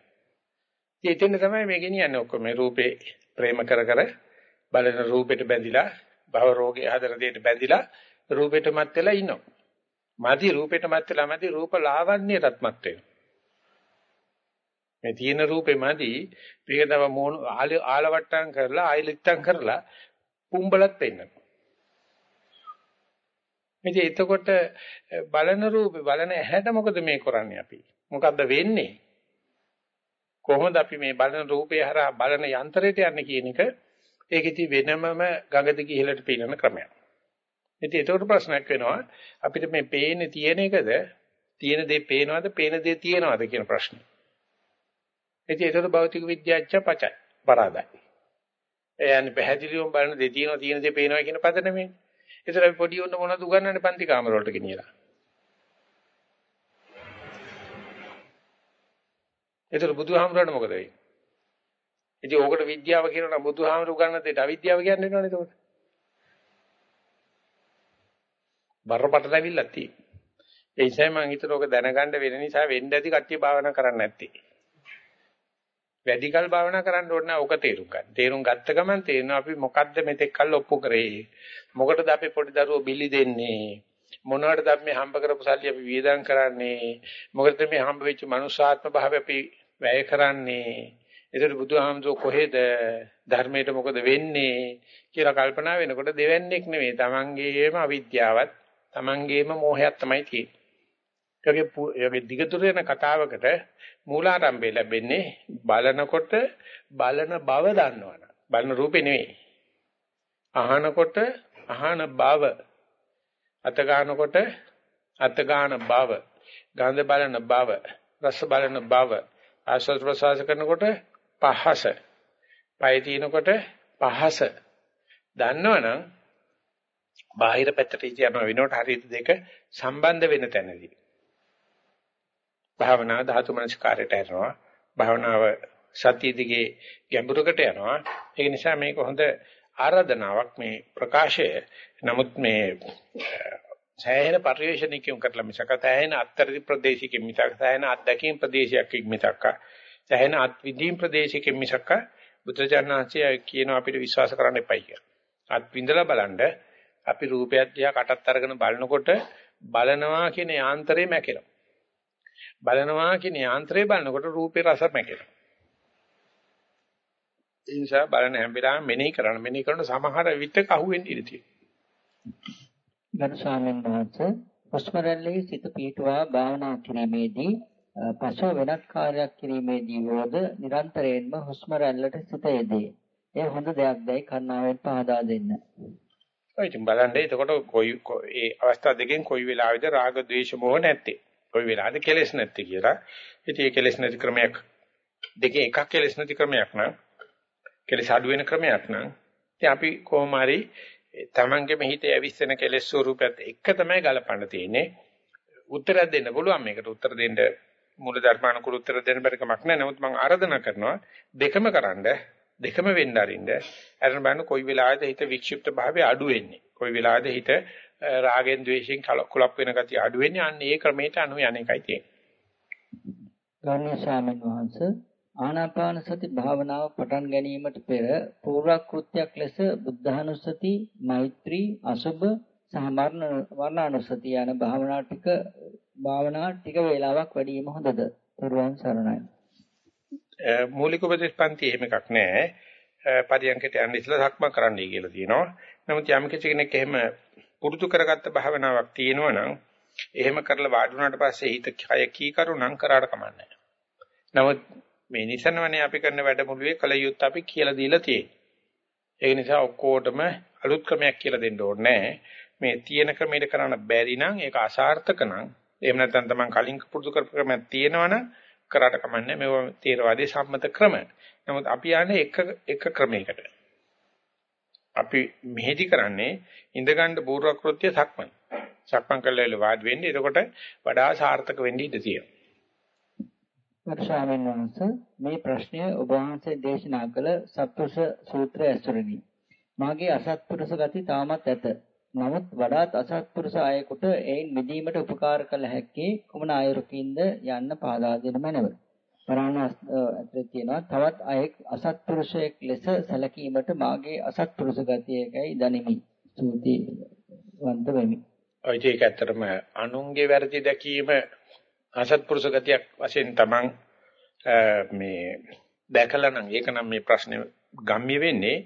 ඉතින් තමයි මේ ගෙනියන්නේ ඔක්කොම. මේ රූපේ ප්‍රේම කර කර බලන රූපෙට බැඳිලා භව රෝගේ හදන දෙයට බැඳිලා රූපෙට මත් වෙලා ඉන්නවා. මදි රූපෙට මත් වෙලා මදි රූප ලාවන්‍යයටත් මත් වෙනවා මේ තියෙන රූපේ මදි මේක තව මොන ආලවට්ටම් කරලා ආයිලිට්ටම් කරලා පුම්බලත් පෙන්නනවා. ඉතින් එතකොට බලන රූපේ බලන ඇහැට මොකද මේ කරන්නේ අපි? මොකද්ද වෙන්නේ? කොහොමද අපි මේ බලන රූපේ හරහා බලන යන්ත්‍රයට යන්නේ කියන එක ඒක ඉතින් වෙනමම ගඟ දිගේ ඉහළට පීනන ක්‍රමයක්. ඉතින් ඒකට ප්‍රශ්නයක් වෙනවා අපිට මේ පේන්නේ තියෙන එකද තියෙන දේ පේනවද පේන දේ තියෙනවද කියන ප්‍රශ්නේ. ඉතින් ඒකට භෞතික විද්‍යාඥ පචයි පරාදයි. ඒ යන්නේ පැහැදිලිවම බලන දේ තියෙනවා තියෙන දේ පේනවා කියන පද නෙමෙයි. ඒතර අපි පොඩි උන්න මොනවද උගන්වන්නේ පන්ති කාමර වලට ගෙනියලා. ඒතර බුදුහාමුදුරනේ මොකද වෙන්නේ? ඉතින් ඕකට විද්‍යාව කියනවා නම් බුදුහාමුදුරු උගන්වන දෙයට අවිද්‍යාව කියන්නේ නේද ඒකට? බරපතල ඇවිල්ලා තියෙන්නේ. ඒ නිසා මම හිතන ඕක දැනගන්න වෙන නිසා වෙන්න ඇති කට්ටිය භාවනා කරන්නේ නැත්තේ. වැඩිකල් භාවනා කරන්න ඕනේ නැහැ ඕක තේරුම් ගන්න. තේරුම් ගත්ත ගමන් තේරෙනවා අපි මොකද්ද මෙතෙක් කල් ඔප්පු කරේ. මොකටද අපි පොඩි දරුවෝ බිලි දෙන්නේ. මොනවටද අපි මේ හම්බ කරපු සල්ලි අපි වියදම් කරන්නේ. මොකටද මේ හම්බ වෙච්ච මනුෂ්‍යාත්ම භාවය අපි වැය කරන්නේ. ඒතර බුදුහාමුදුර කොහෙද ධර්මයට මොකද වෙන්නේ කියලා කල්පනා වෙනකොට දෙවන්නේක් නෙවෙයි. Tamangeema අවිද්‍යාවත් Tamangeema මෝහයක් තමයි තියෙන්නේ. ඒකේ ඒකේ දිගටම යන කතාවකට මූලාරම්භය ලැබෙන්නේ බලනකොට බලන බව දන්නවනේ. බලන රූපේ නෙවෙයි. අහනකොට අහන බව. අත ගන්නකොට අත ගන්න බව. ගන්ධ බලන බව. රස බලන බව. ආස්වාද ප්‍රසවාස කරනකොට පහස. පය තිනකොට පහස. දන්නවනම් බාහිර පැත්තට යන වෙනකොට හරියට දෙක සම්බන්ධ වෙන තැනදී. භාවනා ධාතු මනස්කාරයට යනවා. භාවනාව සතිය දිගේ ගැඹුරකට යනවා. ඒ නිසා මේක හොඳ ආරාධනාවක් මේ ප්‍රකාශය. නමුත් මේ සෑහෙන පරිවේශණිකයන් කරලා මිසක සෑහෙන අත්තරදි ප්‍රදේශිකෙන් මිසක සෑහෙන අත්දැකීම් ප්‍රදේශයක් මිසක සෑහෙන අත්විදීම් ප්‍රදේශිකෙන් මිසක බුද්ධජනනාංශය කියන අපිට විශ්වාස කරන්න එපයි කියලා. අත් විඳලා බලන්න අපි රූපයක් දිහා කටත් අරගෙන බලනකොට බලනවා කියන යාන්ත්‍රය මැකෙනවා. බලනවා කියන යාන්ත්‍රය බලනකොට රූපේ රස මැකෙනවා. ඒ නිසා බලන හැම වෙලාවෙම මෙනෙහි කරන්න මෙනෙහි කරන සමහර විටක අහුවෙන්න ඉඩ තියෙනවා. ගරු ස්වාමීන් වහන්සේ හුස්ම රැල්ලේ සිත පීඨවා භාවනා කිරීමේදී පසුව වෙනත් කාර්යයක් කිරීමේදී වෝද නිරන්තරයෙන්ම හුස්ම රැල්ලට සිත යෙදේ. එය හොඳ දෙයක්දයි කරුණාවෙන් පහදා දෙන්න. ඔය ඉතින් බලන්න එතකොට කොයි ඒ අවස්ථා දෙකෙන් කොයි වෙලාවෙද රාග ద్వේෂ මොහ නැත්තේ. කොයි වෙලාවද කෙලෙස් නැත්තේ කියලා. ඉතින් ඒ කෙලෙස් නැති ක්‍රමයක් දෙකේ එකක් කෙලෙස් නැති ක්‍රමයක් නම් කෙලෙස් අඩු වෙන ක්‍රමයක් නම් ඉතින් අපි කොහොම හරි තමන්ගේ මෙහිතේ ඇවිස්සෙන කෙලෙස් ස්වරූපයත් එක තමයි ගලපන්න තියෙන්නේ. උත්තරයක් දෙන්න පුළුවන් මේකට උත්තර දෙන්න මූල ධර්මානුකූල උත්තර දෙන්න බැරි කමක් නැහැ. නමුත් මම ආරාධනා කරනවා දෙකම කරන්න දෙකම වෙන්න අරින්න. අරන් බලන්න කොයි වෙලාවද හිත වික්ෂිප්ත භාවය අඩු වෙන්නේ. කොයි වෙලාවද හිත රාගෙන් ද්වේෂයෙන් කුලප් වෙන ගතිය අඩු වෙන්නේ. අන්න ඒ ක්‍රමයට අනු යන එකයි තියෙන්නේ. ගෞරවනීය ස්වාමීන් වහන්සේ ආනාපාන සති භාවනාව පටන් ගැනීමට පෙර පූර්වක්‍ෘත්‍යයක් ලෙස බුද්ධානුස්සති, මෛත්‍රී, අසුබ සහ වර්ණානුස්සති යන භාවනා ටික භාවනා ටික වේලාවක් වැඩිම හොඳද? පෙරවන් සරණයි. මූලික උපදේශ පන්ති එහෙම එකක් නැහැ. පරියන්කට යන්න ඉස්සලා සක්ම කරන්නයි කියලා තියෙනවා. නමුත් යම් කෙනෙක් එහෙම පුරුදු කරගත්ත භාවනාවක් තියෙනවා නම් එහෙම කරලා වාඩි වුණාට පස්සේ හිත කය කීකරු නම් කරාට කමන්නේ නමුත් මේ නිසනවනේ අපි කරන වැඩමුළුවේ කල යුත් අපි කියලා දීලා තියෙන්නේ. ඒ නිසා ඔක්කොටම අලුත් ක්‍රමයක් කියලා දෙන්න ඕනේ මේ තියෙන ක්‍රමයට කරන්න බැරි නම් ඒක අසාර්ථක නම් එහෙම නැත්නම් තමන් කලින් පුරුදු කරපු ක්‍රමයක් තියෙනවනම් කරාට කමන්නේ මේව තේරවාදී සම්මත ක්‍රම. නමුත් අපි යන්නේ එක එක ක්‍රමයකට. අපි මෙහෙදි කරන්නේ ඉඳගන්න පූර්වක්‍ෘත්‍ය සක්මන්. සක්මන් කළා වාඩි වෙන්නේ එතකොට වඩා සාර්ථක වෙන්න ඉඩ තියෙනවා. ස්වාමීන් වහන්සේ මේ ප්‍රශ්නය ඔබ වහන්සේ දේශනා කළ සත්පුරුෂ සූත්‍රය ඇසුරිනි. මාගේ අසත්පුරුෂ ගති තාමත් ඇත. නමුත් වඩාත් අසත්පුරුෂ අයෙකුට එයින් මිදීමට උපකාර කළ හැක්කේ කුමන ආයුරකින්ද යන්න පාදා දෙන මැනව. පරාණ ඇතුලේ තියෙනවා තවත් අයෙක් අසත්පුරුෂයෙක් ලෙස සැලකීමට මාගේ අසත්පුරුෂ ගතියකයි දනිමි. ස්තුති වන්ත වෙමි. ඔය ඒක ඇත්තටම අනුන්ගේ වැරදි දැකීම අසත්පුරුෂ ගතියක් වශයෙන් තමන් මේ දැකලා නම් ඒක නම් මේ ප්‍රශ්නේ ගම්ම්‍ය වෙන්නේ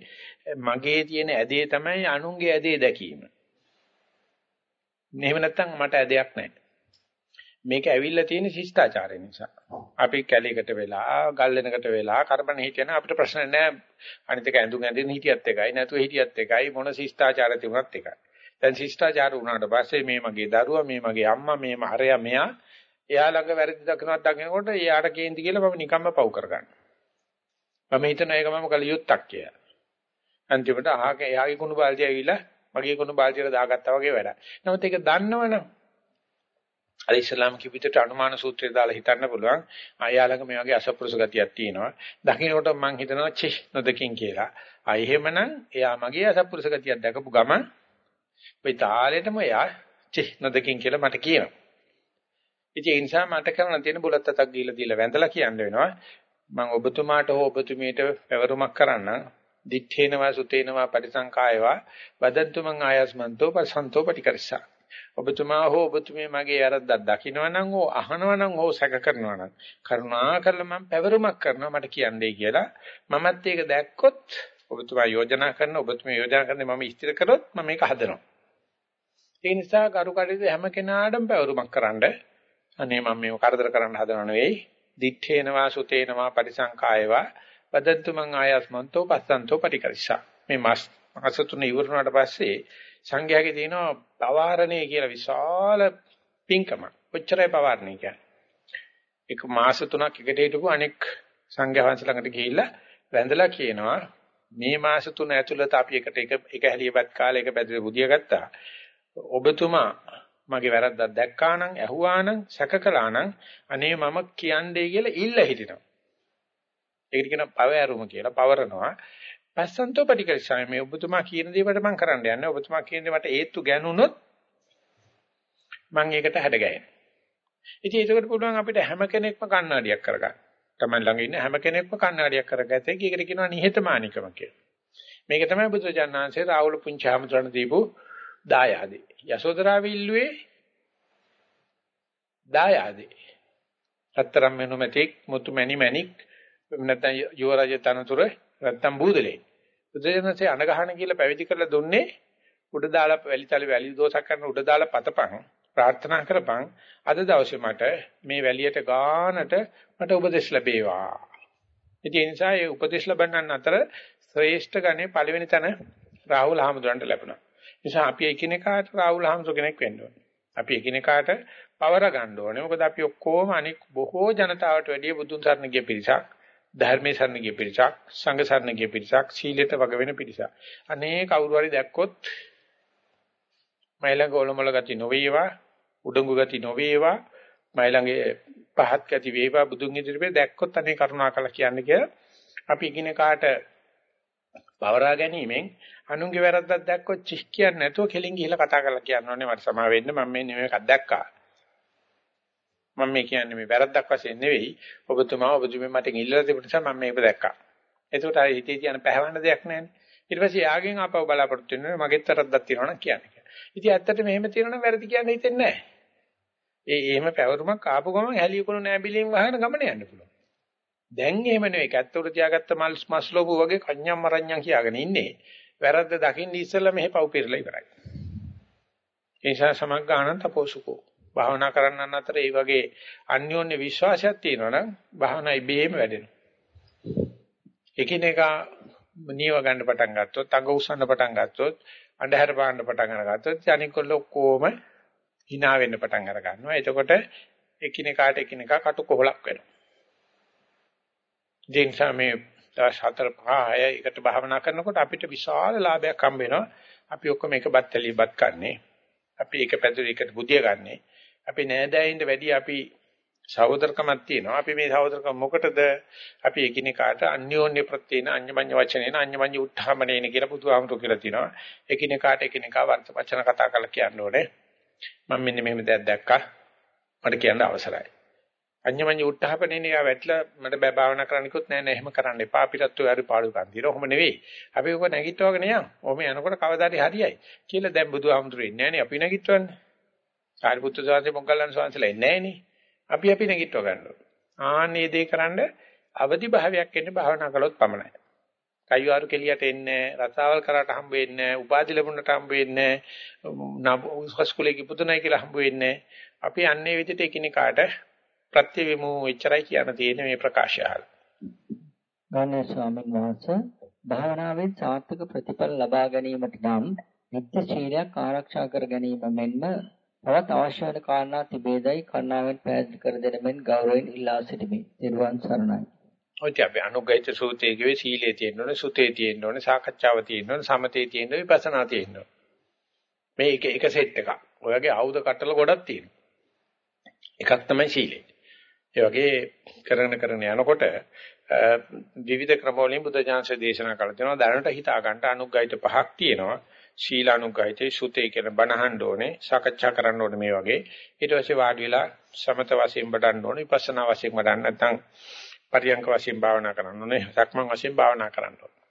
මගේ තියෙන ඇදේ තමයි අනුන්ගේ ඇදේ දැකීම. එහෙම නැත්නම් මට ඇදයක් නැහැ. මේක ඇවිල්ලා තියෙන ශිෂ්ටාචාරය නිසා. අපි කැලේකට වෙලා, ගල් වෙනකට වෙලා, කරබන හිටියන අපිට ප්‍රශ්න නැහැ. අනිත් එක ඇඳුම් ඇඳින්න හිටියත් එකයි, නැතුව හිටියත් එකයි, මොන ශිෂ්ටාචාර තිබුණත් එකයි. දැන් ශිෂ්ටාචාර වුණාට පස්සේ මේ මගේ දරුවා, මේ මගේ අම්මා, මේ මහරයා මෙයා එයා ළඟ වැරදි දකින්නක් දකිනකොට එයාට කේන්ති කියලා මම නිකම්ම පව් කරගන්න. මම හිතන එක මම කල යුත්තක් කියලා. අන්තිමට අහක එයාගේ කුණු බාල්දිය ඇවිල්ලා මගේ කුණු බාල්දියට දාගත්තා වගේ වැඩක්. නමුත් ඒක දන්නවනම් අර ඉස්ලාම් කිවිතට අනුමාන සූත්‍රය දාලා හිතන්න පුළුවන්. ආයා ළඟ මේ වගේ අසප්පුරුෂ ගතියක් තියෙනවා. දකින්නකොට මම හිතනවා චි නොදකින් කියලා. ආ එහෙමනම් එයා මගේ අසප්පුරුෂ ගතියක් දැකපු ගමන් ඔය තාලෙටම එයා චි නොදකින් කියලා මට කියනවා. ඉතින් ඒ නිසා මට කරන්න තියෙන බුලත් අතක් දීලා දීලා වැඳලා කියන්න වෙනවා. මම ඔබතුමාට හෝ ඔබතුමීට පැවරුමක් කරන්න දිත්තේනවා සුතේනවා පරිසංකායවා වදන්තු මං ආයස්මන්තෝ පසන්තෝ පටිකරිසා. ඔබතුමා හෝ ඔබතුමී මගේ වැරද්දක් දකින්නවනම් හෝ අහනවනම් හෝ සැක කරනවනම් කරුණා කරලා මම පැවරුමක් කරනවා මට කියන්නේ කියලා මමත් ඒක දැක්කොත් ඔබතුමා යෝජනා කරන ඔබතුමී යෝජනා කරන්නේ මම ඉස්තිර කරොත් මම මේක හදනවා. ඒ නිසා කරු කටයුතු හැම කෙනාටම පැවරුමක් කරන්නේ අනේ මම මේව කරදර කරන්න හදනව නෙවෙයි. දිත්තේනවා සුතේනවා පරිසංකායවා වදන්තු මං ආයස්මන්තෝ පස්සන්තෝ පටිකරිෂා. මේ මාස මාස තුන ඉවරනාට පස්සේ සංඝයාගේ තියෙනවා පවාරණේ කියලා විශාල පින්කම. කොච්චරයි පවාරණේ කියන්නේ. එක මාස තුනක් එකට හිටපු අනෙක් සංඝයා වහන්සේ ළඟට ගිහිල්ලා වැඳලා කියනවා මේ මාස තුන ඇතුළත අපි එකට එක එක හැලියපත් කාලේ එක පැදුරේ බුදිය ගත්තා. ඔබතුමා මගේ වැරද්දක් දැක්කා නම් ඇහුවා නම් සැක කළා නම් අනේ මම කියන්නේ කියලා ඉල්ල හිටිනවා. ඒකට කියනවා පව ඇරුම කියලා පවරනවා. පස්සන්තෝ පටිකරිසාය මේ ඔබතුමා කියන දේකට මම කරන්න යන්නේ. ඔබතුමා කියන දේ මට හේතු ගැනුනොත් මම ඒකට හැඩගැහෙනවා. ඉතින් ඒකට පුළුවන් අපිට හැම කෙනෙක්ම කණ්ණාඩියක් කරගන්න. තමයි ළඟ ඉන්න හැම කෙනෙක්ම කණ්ණාඩියක් කරගත්තේ. ඒකට කියනවා නිහතමානීකම කියලා. මේක තමයි බුදුජානනාංශේ රාහුල පුංචාමතුරණ දීපු දායාදේ. යසෝදරා විල්ලුවේ දායාදේ. රත්තරම් මෙනුමැතික් මුතු මැණි මැණික් නැත්නම් යුවරජ තනතුර නැත්නම් බූදලේ. බුදුජානනාංශේ අනගහන කියලා පැවිදි කරලා දුන්නේ උඩ දාලා වැලිතල වැලි දෝසක් කරන උඩ දාලා පතපන් ප්‍රාර්ථනා කරපන් අද දවසේ මට මේ වැලියට ගානට මට උපදෙස් ලැබේවා. ඉතින් ඒ නිසා ඒ උපදෙස් ලබන්නන් අතර ශ්‍රේෂ්ඨ ගණේ පළවෙනි තැන රාහුල හාමුදුරන්ට ලැබුණා. නිසා අපි එකිනෙකාට රාහුල හාමුදුර කෙනෙක් වෙන්න ඕනේ. අපි එකිනෙකාට පවර ගන්න ඕනේ. මොකද අපි ඔක්කොම අනික් බොහෝ ජනතාවට වැඩිය බුදුන් සරණ ගිය පිරිසක්, ධර්මයේ සරණ ගිය පිරිසක්, සංඝ සරණ ගිය පිරිසක්, සීලයට වග වෙන පිරිසක්. අනේ කවුරු හරි දැක්කොත් මයිලඟ ඔලොමල ගති නොවේවා උඩඟු ගති නොවේවා මයි ළඟේ පහත් ගති වේවා බුදුන් ඉදිරියේ දැක්කොත් අනේ කරුණා කළා කියන්නේ කියලා අපි ඉගෙන කාට පවරා ගැනීමෙන් අනුන්ගේ වැරද්දක් දැක්කොත් චිස් කියන්නේ නැතුව කෙලින් ගිහිල්ලා කතා කරලා කියන්න ඕනේ මට සමා වෙන්න මම මේ නෙමෙයි එකක් දැක්කා මම මේ කියන්නේ මේ වැරද්දක් වශයෙන් නෙවෙයි ඔබතුමා ඔබතුමී මට ඉල්ලලා තිබුණ නිසා මම මේක දැක්කා එතකොට ආයේ හිතේ තියෙන පැහැවන්න දෙයක් නැහැ ඊට පස්සේ යාගෙන් ආපහු බලාපොරොත්තු වෙනවා මගෙත් වැරද්දක් තියෙනවා නම් කියන්නේ ඉතින් ඇත්තට මෙහෙම තියෙනවා නම් වැරදි කියන්න හිතෙන්නේ නැහැ ඒ එහෙම පැවරුමක් ආපු ගමන් හැලියකුණු නෑබිලියෙන් වහගෙන ගමන යන්න පුළුවන්. දැන් එහෙම නෙවෙයි. කැත්තොට තියාගත්ත මල් මස්ලෝබු වගේ කන්‍යම් මරඤ්ඤම් කියාගෙන ඉන්නේ. වැරද්ද දකින්න ඉස්සෙල්ලා මෙහෙ පව් පිරලා ඉවරයි. ඒ නිසා සමග්ගාණන් තපෝසුකෝ. භාවනා කරන්නන් අතර මේ වගේ අන්‍යෝන්‍ය විශ්වාසයක් තියෙනවා නම් භාවනා ඉබේම වැඩෙනවා. එකිනෙකා නියව ගන්න පටන් ගත්තොත්, අඟ උස්සන්න පටන් ගත්තොත්, අන්ධහර පාන්න පටන් අරගත්තොත් අනිකොල්ල ඔක්කොම hina වෙන්න පටන් අර ගන්නවා. එතකොට එකිනෙකාට එකිනෙකා කටු කොහලක් වෙනවා. ඒ නිසා මේ දවස් 4 5 එකට භාවනා කරනකොට අපිට විශාල ලාභයක් හම්බ වෙනවා. අපි ඔක්කොම එක බත්තලිය බත් කන්නේ. අපි එක පැදුරේ එකට බුදිය ගන්නේ. අපි නෑදෑයින්ද වැඩි අපි සහෝදරකමක් තියෙනවා. අපි මේ සහෝදරකම මොකටද? අපි එකිනෙකාට අන්‍යෝන්‍ය ප්‍රත්‍යේන අඤ්ඤමඤ්ඤ වචනේන අඤ්ඤමඤ්ඤ උත්ථාමනේන කියලා බුදුහාමුදුරු කියලා තිනවා. එකිනෙකාට එකිනෙකා වර්ත වචන කතා කරලා කියන්න ඕනේ. මම මෙන්න මෙහෙම දෙයක් දැක්කා මට කියන්න අවසරයි අඤ්ඤමඤ්ඤ උත්හාපනේ නේ වැටලා මට බය භාවනා කරන්න කිව්වොත් නෑ නෑ එහෙම කරන්න එපා අපිටත් ඔය හරි පාඩුකම් තියෙනවා ඔහොම නෙවෙයි අපි ඔක නැගිටවගෙන යන් ඔහොම යනකොට කවදාද හරියයි කියලා දැන් බුදුහාමුදුරේ ඉන්නේ නෑනේ අපි නැගිටවන්නේ සාරිපුත්තු සාන්සේ මොග්ගල්ලාන සාන්සලා ඉන්නේ නෑනේ අපි අපි නැගිටව ගන්නවා ආන්නේ දේ කරන්න අවදි භාවයක් එන්නේ භාවනා කළොත් පමණයි. කයිවාරු කෙලියට එන්නේ රසාවල් කරාට හම්බ වෙන්නේ උපාධි ලැබුණට හම්බ වෙන්නේ උස්කස්කුලේ කිපුතුනයි කියලා හම්බ වෙන්නේ අපි අන්නේ විදිහට එකිනෙකාට ප්‍රතිවිමු එච්චරයි කියන තියෙන මේ ප්‍රකාශය අහලා. ගානේ ස්වාමීන් වහන්සේ භාවනාවෙන් සාර්ථක ප්‍රතිඵල ලබා ගැනීමට නම් නිත්‍ය ශීලයක් ආරක්ෂා කර ගැනීම මෙන්ම තවත් අවශ්‍ය වන කාරණා තිබේදයි කරුණාවෙන් පැහැදිලි කර දෙන මෙන් ගෞරවයෙන් ඉල්ලා සිටිමි. ත්වන් සරණයි. ඔය අපි අනුගහිත සූත්‍රයේ කිව්වේ සීලයේ තියෙන්න ඕනේ, සුතේ තියෙන්න ඕනේ, සාකච්ඡාව තියෙන්න ඕනේ, සමතේ තියෙන්න ඕනේ, විපස්සනා තියෙන්න ඕනේ. මේ එක එක සෙට් එකක්. ඔය වගේ ආයුධ කටල ගොඩක් තියෙනවා. එකක් තමයි සීලය. ඒ වගේ කරන කරන යනකොට විවිධ ක්‍රමවලින් බුද්ධ ඥානසේ දේශනා කළ තියෙනවා. දැනට හිතා ගන්න අනුගහිත පහක් තියෙනවා. ශීලානුගහිතේ සුතේ කියන බණහන්න ඕනේ, සාකච්ඡා කරන්න ඕනේ මේ වගේ. ඊට පස්සේ වාඩි වෙලා සමත වශයෙන් බඩන්න ඕනේ, විපස්සනා වශයෙන් බඩන්න නැත්නම් පරියංක වශයෙන් භාවනා කරන්න ඕනේ. සක්මන් වශයෙන් භාවනා කරන්න ඕනේ.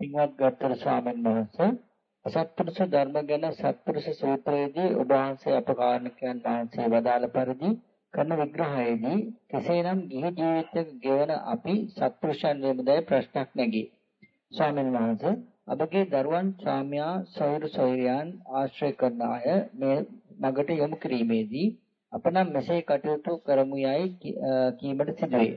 පින්වත් ගත්තර ස්වාමීන් වහන්සේ අසත්පුරුෂ ධර්ම ගැන සත්පුරුෂ සූත්‍රයේදී ඔබ වහන්සේ අප කාරණකයන් වහන්සේ වදාළ පරිදි කරන විග්‍රහයේදී කෙසේනම් ගිහි ජීවිතයක ගෙවන අපි සත්පුරුෂයන් වේමදයි ප්‍රශ්නක් නැගී. ස්වාමීන් වහන්සේ අපගේ දරුවන් ස්වාමියා සොයුරු සොයුරියන් ආශ්‍රය කරන අය මේ මගට යොමු කිරීමේදී අප නම් මෙසේ කටයුතු කරමු යයි කීමට සිදුවේ.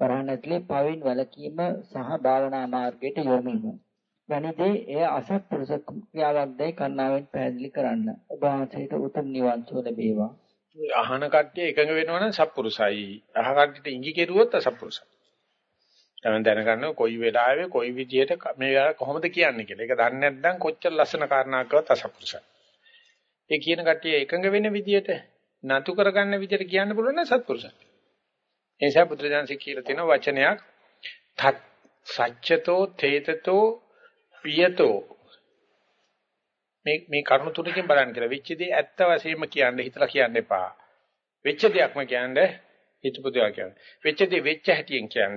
පරහණත්ලේ පවින් වලකීම සහ භාවනා මාර්ගයට යොමුවීම. වැනිදේ එය අසත්පුරුෂ ක්‍රියාවක්දයි කන්නාවෙන් පැහැදිලි කරන්න. ඔබ වහන්සේට උතුම් නිවන් සුව ලැබේවා. අහන කට්ටිය එකඟ වෙනවනම් සත්පුරුසයි. අහ කට්ටියට ඉඟි කෙරුවොත් අසත්පුරුසයි. තමයි දැනගන්න කොයි වෙලාවෙ කොයි විදියට මේ කොහොමද කියන්නේ කියලා. ඒක දන්නේ නැත්නම් කොච්චර ලස්සන කාරණාවක්වත් අසත්පුරුසයි. ඒ කියන කට්ටිය එකඟ වෙන විදියට නතු කරගන්න විදියට කියන්න පුළුවන් නම් සත්පුරුසයි. ඒ නිසා බුදුරජාන්සේ කියලා තියෙන වචනයක් සච්චතෝ තේතතෝ පියතෝ මේ මේ කරුණු තුනකින් බලන්න කියලා. වෙච්ච දේ ඇත්ත වශයෙන්ම කියන්න හිතලා කියන්න එපා. වෙච්ච දෙයක්ම කියන්න හිතපු දෙයක් කියන්න. වෙච්ච දේ වෙච්ච හැටියෙන් කියන්න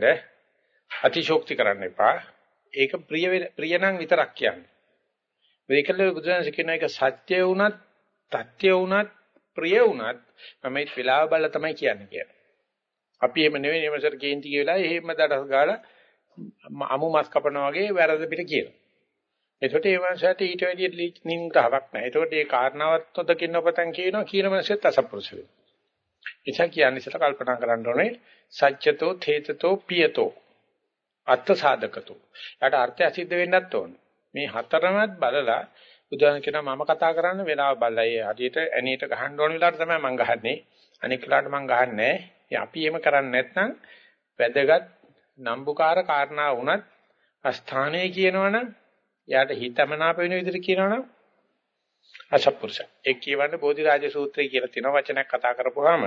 අතිශෝක්ති කරන්න එපා. ඒක ප්‍රිය ප්‍රිය නම් විතරක් කියන්න. මේකල බුදුරජාණන් කියන එක සත්‍ය වුණත්, තත්‍ය වුණත්, ප්‍රිය වුණත් මම මේ වෙලාව බලලා තමයි කියන්නේ කියලා. අපි එහෙම නෙවෙයි එමසර කේන්ති කියලා එහෙම දඩස් ගාලා අමු මස් කපනවා වගේ වැරද්ද පිට කියනවා. එතකොට ඒ වංශයට ඊට වැඩිය නින්දාවක් නැහැ. එතකොට ඒ කාරණාවත් තොදකින් ඔබතන් කියනවා කියන මනසෙත් අසප්පුරුෂ වෙනවා. එචා කියන්නේ ඉතල කල්පනා කරන්න ඕනේ සත්‍යතෝ තේතතෝ පියතෝ අර්ථ සාධකතෝ. යාට අර්ථය සිද්ධ වෙන්නත් ඕනේ. මේ හතරමත් බලලා බුදුන් කියනවා මම කතා කරන්න වෙලාව බලලා ඒ හදියට ඇනේට ගහන්න ඕන වෙලාවට තමයි මම ගහන්නේ. අනික් වෙලාවට මම ගහන්නේ නැහැ. අපි එහෙම කරන්නේ නැත්නම් වැදගත් නම්බුකාර කාරණා වුණත් අස්ථානයේ කියනවනම් එයාට හිතමනාප වෙන විදිහට කියනවනම් අසත්පුරුෂ. ඒ කියවන්නේ බෝධිරාජ සූත්‍රය කියලා තියෙන වචනයක් කතා කරපුවාම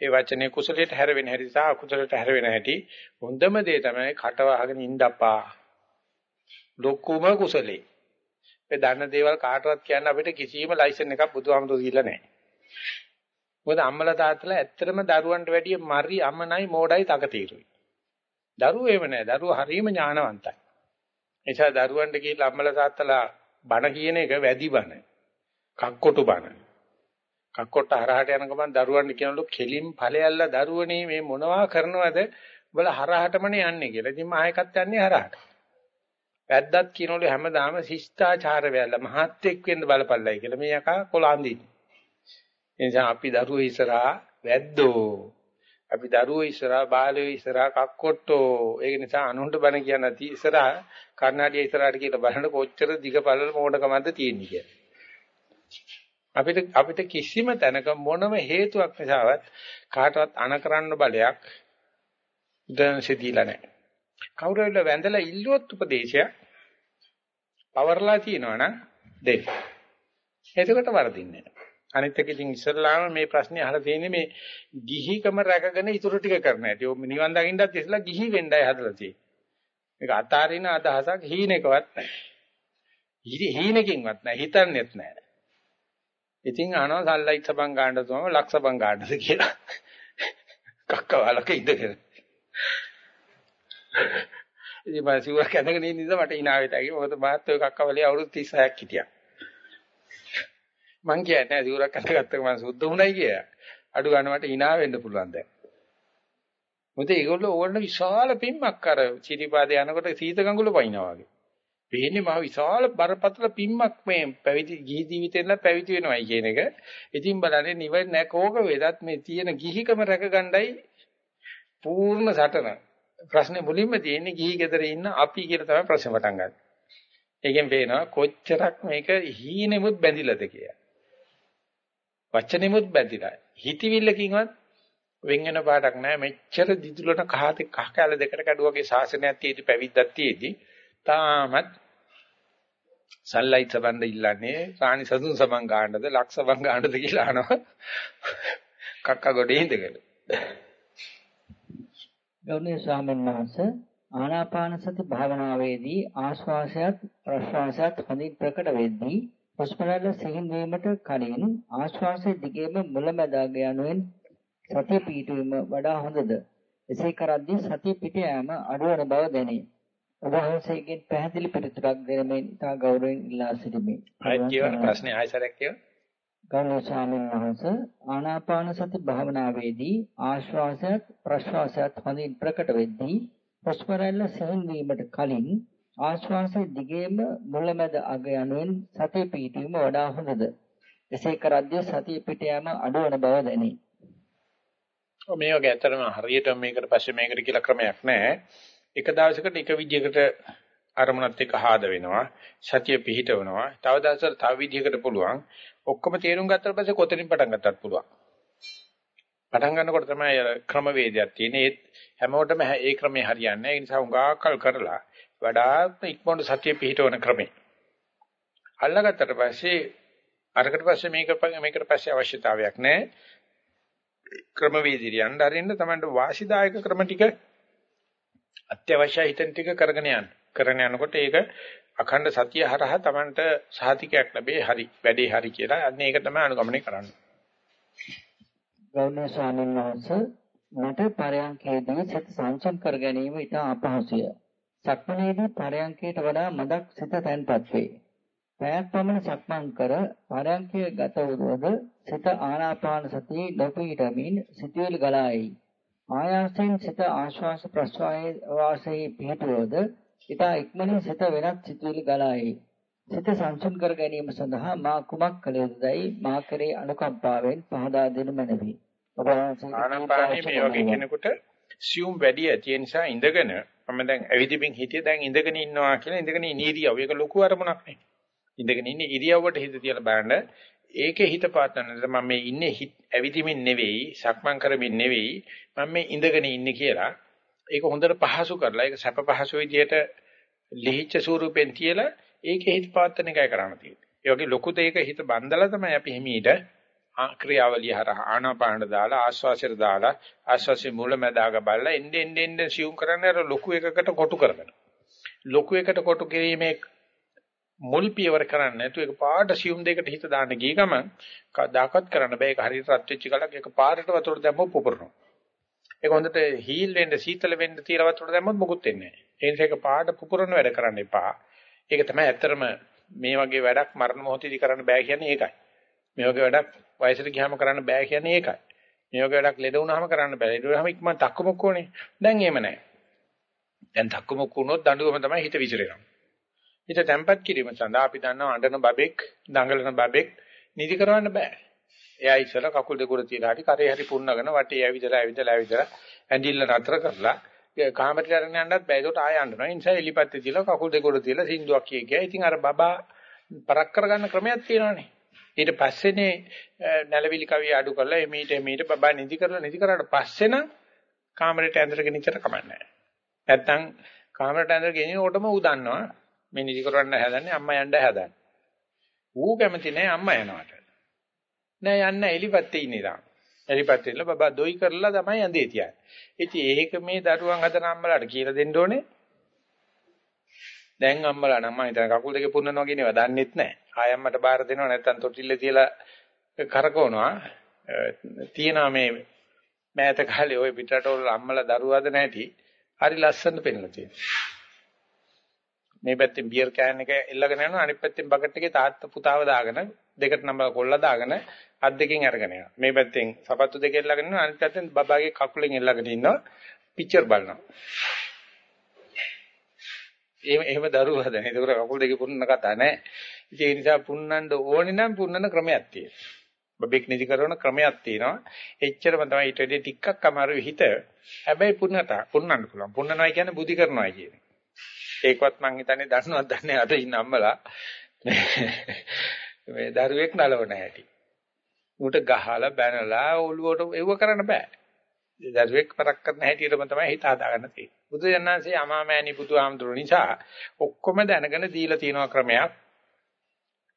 ඒ වචනේ කුසලයට හැරෙවෙන හැටි සහ අකුසලයට හැරෙවෙන හැටි හොඳම දේ තමයි කටවහගෙන ඉඳපා. ලොකුම කුසලේ. ඒ දන්න දේවල් කාටවත් කියන්න අපිට කිසිම ලයිසන් එකක් බුදුහාමුදුරු දීලා නැහැ. මොකද අම්මලා තාත්තලා ඇත්තටම දරුවන්ට වැඩිය මරි අමනයි මෝඩයි තකතිරුයි. දරුවෝ එහෙම නැහැ. දරුවෝ හරීම ඥානවන්තයි. නිසා දරුවන්ට කියලා අම්මලා තාත්තලා බණ කියන එක වැඩි බණ. කක්කොටු බණ. කක්කොට හරහට යන ගමන් දරුවන්ට කියනලු කෙලින් ඵලයල්ලා දරුවනේ මේ මොනවා කරනවද උඹලා හරහටමනේ යන්නේ කියලා. ඉතින් මායකත් යන්නේ හරහට. වැද්දත් කියනලු හැමදාම ශිෂ්ටාචාර වෙලා මහත්ෙක් වෙන්න බලපල්ලයි කියලා. මේ යකා කොලාන්දින්නේ. ඒ නිසා අපි දරුවෝ ඉස්සරහා වැද්දෝ අපි දරුවෝ ඉස්සරහා බාලයෝ ඉස්සරහා කක්කොට්ටෝ ඒක නිසා අනුන්ට බණ කියන නැති ඉස්සරහා කර්ණාඩිය ඉස්සරහට කියලා බලන්න කොච්චර දිග පළල මොඩකමක්ද තියෙන්නේ කියලා. අපිට අපිට කිසිම තැනක මොනම හේතුවක් නිසාවත් කාටවත් අන කරන්න බලයක් දැන්සේ දීලා නැහැ. කවුරු හරි වැඳලා ඉල්ලුවොත් උපදේශය පවර්ලා තියනවනම් දෙන්න. එතකොට වරදින්නේ නැහැ. අනිත් එක ඉතින් ඉස්සල්ලාම මේ ප්‍රශ්නේ අහලා තියෙන්නේ මේ ගිහිකම රැකගෙන ඉතුරු ටික කරන හැටි. ඔය නිවන් දකින්නත් ඉස්සලා ගිහි වෙන්නයි හදලා තියෙන්නේ. මේක අතාරින අදහසක් හීනෙකවත් නැහැ. හීනකින්වත් නැහැ. හිතන්නේත් නැහැ. ඉතින් අහනවා සල්ලයිත් සබන් ගන්නද තම ලක්ෂ බං ගන්නද කියලා. කක්කවලක ඉඳගෙන. ඉතින් මම සිවුරක් ඇඳගෙන ඉන්න නිසා මට hina වෙතයි. මොකද මාත් ඔය කක්කවලේ අවුරුදු 36ක් හිටියා. මං කියන්නේ නෑ සිවුරක් අඳගත්තක මම සුද්ධ වුණයි කියලා. අඩු ගන්න මට hina වෙන්න පුළුවන් දැන්. මොකද ඒගොල්ලෝ ඕන විශාල පිම්මක් අර චිරිපාදේ යනකොට සීත ගඟුල පයින්නවා වගේ. වෙන්නේ මහ විශාල බරපතල පිම්මක් මේ පැවිදි ගිහි ජීවිතේලා පැවිදි වෙනවයි කියන එක. ඉතින් බලන්නේ නිවන නැකෝක වේදත් මේ තියෙන ගිහිකම රැකගණ්ඩයි පූර්ණ සටන. ප්‍රශ්නේ මුලින්ම තියෙන්නේ ගිහි ගෙදර ඉන්න අපි කියලා තමයි ප්‍රශ්න පටන් ගන්න. ඒකෙන් පේනවා කොච්චරක් මේක හීනෙමුත් බැඳිලාද කියලා. වචනෙමුත් බැඳිලා. හිතවිල්ලකින්වත් වෙන් වෙන පාඩක් නැහැ. මෙච්චර දිදුලන කහතේ කහ කැල දෙකට කැඩුවාගේ ශාසනයක් තියෙදි පැවිද්දක් තියෙදි තාමත් සල්ලයිත් සම්බන්ධ ඉල්ලන්නේ සානි සතුන් සමන් ගන්නද ලක්ෂ සමන් ගන්නද කියලා අහනවා. කක්ක ගොඩේ ඉඳගෙන. ගෞරවනීය ස්වාමීන් වහන්සේ ආනාපාන සති භාවනාවේදී ආශ්වාසයත් ප්‍රශ්වාසයත් හොඳින් ප්‍රකට වෙද්දී හුස්ම රැල්ල සිහින් වීමට කලින් ආශ්වාසයේ දිගේම මුලැමැදාග යනුවෙන් සතිය පිටවීම වඩා හොඳද? එසේ කරද්දී සතිය පිට යාම අඩුවන බව දැනේ. ඔබ වහන්සේගෙන් පැහැදිලි පිළිතුරක් දෙනමින් තා ගෞරවයෙන් ඉල්ලා සිටිමි. ආයෙත් කියවන ප්‍රශ්නේ ආයෙසරක් කියව. ගෞරවනීය ස්වාමීන් වහන්සේ ආනාපාන සති භාවනාවේදී ආශ්වාසයත් ප්‍රශ්වාසයත් හොඳින් ප්‍රකට වෙද්දී හුස්ම රැල්ල සිහින් වීමට කලින් ආශ්වාසයේ දිගේම මුලමැද අග යනුවෙන් සතිය පිහිටීම වඩා හොඳද? එසේ කරද්දී සතිය පිට යාම අඩවන බව දැනේ. මේ වගේ ඇත්තටම හරියට මේකට පස්සේ මේකට කියලා ක්‍රමයක් නැහැ. එක දවසකට එක විදිහකට අරමුණත් එක්ක ආද වෙනවා. සතිය පිහිටවනවා. තව දවසකට තව විදිහකට පුළුවන්. ඔක්කොම තේරුම් ගත්තට පස්සේ කොතනින් පටන් ගත්තත් පුළුවන්. පටන් ගන්නකොට තමයි ක්‍රමවේදයක් තියෙන්නේ. ඒත් හැමෝටම ඒ ක්‍රමේ හරියන්නේ නැහැ. ඒ නිසා උඟාකල් කරලා වඩාත්ම ඉක්මනට සතිය පිහිටවන ක්‍රමේ. අල්ලගත්තට පස්සේ අරකට පස්සේ මේක මේකට පස්සේ අවශ්‍යතාවයක් නැහැ. ක්‍රමවේදී යන්න අරින්න තමයි වාසිදායක ක්‍රම ටික අත්‍යවශ්‍ය හිතෙන් ටික කරගෙන යන්න. කරගෙන යනකොට ඒක අඛණ්ඩ සතිය හරහා Tamanට සහතිකයක් ලැබේ හරි වැඩේ හරි කියලා. අන්න ඒක තමයි අනුගමනය කරන්නේ. ගෞරවනීය ස්වාමීන් වහන්සේ මට පරයන්කේදී සිත සංසම් කර ගැනීම ඉතා අපහසුය. සක්මනේදී පරයන්කයට වඩා මදක් සිත තැන්පත් වේ. පැයක් පමණ සක්මන් කර පරයන්කය ගත වුවද සිත ආනාපාන සතිය නොපීඩමින් සිතුවිලි ගලායි. ආයාසයෙන් සිත ආශ්වාස ප්‍රශ්වාසයේ වාසයේ පිහිටුවද ඉතා ඉක්මනින් සිත වෙනත් සිතුවිලි ගලායි. සිත සංසුන් කර ගැනීම සඳහා මා කුමක් කළ යුතුදයි මා කරේ අනුකම්පාවෙන් පහදා දෙනු මැනවි. ඔබ ආනාපානේ මේ වගේ කෙනෙකුට සියුම් වැඩි ඇති නිසා ඉඳගෙන මම දැන් ඇවිදින්මින් හිටිය දැන් ඉඳගෙන ඉන්නවා කියලා ඉඳගෙන ඉන්න ඉරියව් ඒක ලොකු අරමුණක් නේ. ඉඳගෙන ඉන්නේ ඉරියව්වට හිත තියලා බලන්න ඒකේ හිත පාත්තනද මම මේ ඉන්නේ ඇවිදින්මින් නෙවෙයි සක්මන් කරමින් නෙවෙයි මම මේ ඉඳගෙන ඉන්නේ කියලා ඒක හොඳට පහසු කරලා ඒක සැප පහසු විදියට ලිහිච්ඡ ස්වරූපෙන් තියලා ඒකේ හිත පාත්තන එකයි කරන්න තියෙන්නේ. ඒ වගේ ලොකු දෙයක හිත බන්දලා තමයි අපි හිමීට ක්‍රියාවලිය හරහා ආනාපාන දාලා ආශ්වාසයට දාලා ආශ්වාසයේ මුලැමැදාග බලලා එන්න එන්න එන්න සියුම් කරන්නේ අර ලොකු එකකට කොටු කරගෙන. ලොකු එකට කොටු කිරීමේ මුල් පියවර කරන්නේ නැතු ඒක පාට සියුම් දෙයකට හිත දාන්න ගිය ගමන් කදාකත් කරන්න බෑ ඒක හරියට රත් වෙච්ච කලක් ඒක පාරට වතුර දැම්මොත් පුපුරනවා. ඒක හොඳට හීල් වෙන්න සීතල වෙන්න තියලා වතුර දැම්මොත් මොකුත් වෙන්නේ නැහැ. ඒ නිසා ඒක පාට පුපුරන වැඩ කරන්න එපා. ඒක තමයි ඇත්තරම මේ වගේ වැඩක් මරණ මොහොතේදී කරන්න බෑ කියන්නේ ඒකයි. මේ වගේ වැඩක් වයසට ගියාම කරන්න බෑ කියන්නේ ඒකයි. මේ වගේ වැඩක් ලෙඩ වුණාම කරන්න බෑ. ලෙඩ වුණාම ඉක්මන් තක්කමුක්ක ඕනේ. දැන් එහෙම නැහැ. දැන් තක්කමුක්ක වුණොත් දඬුවම තමයි හිත විසිරෙනවා. හිත තැම්පත් කිරීම සඳහා අපි දන්නවා අඬන බබෙක්, දඟලන බබෙක් නිදි කරවන්න බෑ. එයා ඉස්සල කකුල් දෙක උඩ තියලා හරි කරේ හරි පුන්නගෙන වටේ ඇවිදලා ඇවිදලා ඇවිදලා ඇඳිල්ල නතර කරලා කාමරේට අරගෙන යන්නත් බෑ. ඒකට ආය යන්නවා. ඒ නිසා එලිපැත්තේ තියලා කකුල් දෙක උඩ තියලා සින්දුවක් කිය කිය. ඉතින් අර බබා පරක් කරගන්න ක්‍රමයක් තියෙනවානේ. ඊට පස්සේනේ නැලවිලි කවිය අඩු කරලා එමීට එමීට බබා නිදි කරලා නිදි කරාට පස්සේ නම් කාමරේට ඇඳගෙන ඉච්චට කමන්නේ නැහැ. නැත්තම් කාමරේට ඇඳගෙන ගෙනිනකොටම ඌ දන්නවා මේ නිදි කරවන්න හැදන්නේ අම්මා යන්න හැදන්නේ. ඌ කැමති නැහැ අම්මා යනවට. නෑ යන්න එලිපැත්තේ ඉන්නේ තාම. එලිපැත්තේ ඉන්න බබා දොයි කරලා තමයි ඇඳේ තියන්නේ. ඉතින් ඒක මේ දරුවන් හදන අම්මලාට කියලා දෙන්න ඕනේ. දැන් අම්මලා නම් මම හිතන කකුල් දෙකේ පුන්නනවා කියන ඒවා දන්නෙත් නැහැ. ආයම්මට බාර දෙනවා නැත්නම් තොටිල්ල තියලා කරකවනවා. තියනවා මේ මෑත කාලේ ওই පිටරටවල අම්මලා දරුවාද නැටි හරි ලස්සන පෙන්ලා තියෙනවා. මේ පැත්තෙන් බියර් කෑන් එක එල්ලගෙන යනවා අනිත් පැත්තෙන් බකට් එකේ තාත්තා පුතාව දාගෙන දෙකට නම්බර කොල්ලා දාගෙන අත් දෙකෙන් අරගෙන යනවා. මේ පැත්තෙන් සපත්තු දෙක එල්ලගෙන ඉන්නවා අනිත් පැත්තෙන් බබාගේ කකුලෙන් එල්ලගෙන ඉන්නවා පික්චර් බලනවා. එහෙම එහෙම දරුවෝ හදන. ඒක කකුල් දෙකේ පුන්නන කතා නෑ. ඉතින් ඒ නිසා පුන්නන්න ඕනේ නම් පුන්නන ක්‍රමයක් තියෙනවා. බබෙක් නිදි කරන ක්‍රමයක් තියෙනවා. එච්චරම තමයි ඊට වඩා ටිකක් අමාරු හිත. හැබැයි පුන්නත පුන්නන්න පුළුවන්. පුන්නනවා කියන්නේ බුද්ධි කරනවා කියන්නේ. ඒකවත් මං හිතන්නේ දන්නවත් දන්නේ අද ඉන්න අම්මලා මේ දරුවෙක් නලවන හැටි. උට ගහලා බැනලා ඔළුවට එව්ව කරන්න බෑ. දරුවෙක් පරක් කරන හැටියටම තමයි හිත හදාගන්න තියෙන්නේ. බුදුජානනාංශයේ අමාමෑණි බුදුහාමුදුරු නිසා ඔක්කොම දැනගෙන දීලා තියෙන ක්‍රමයක්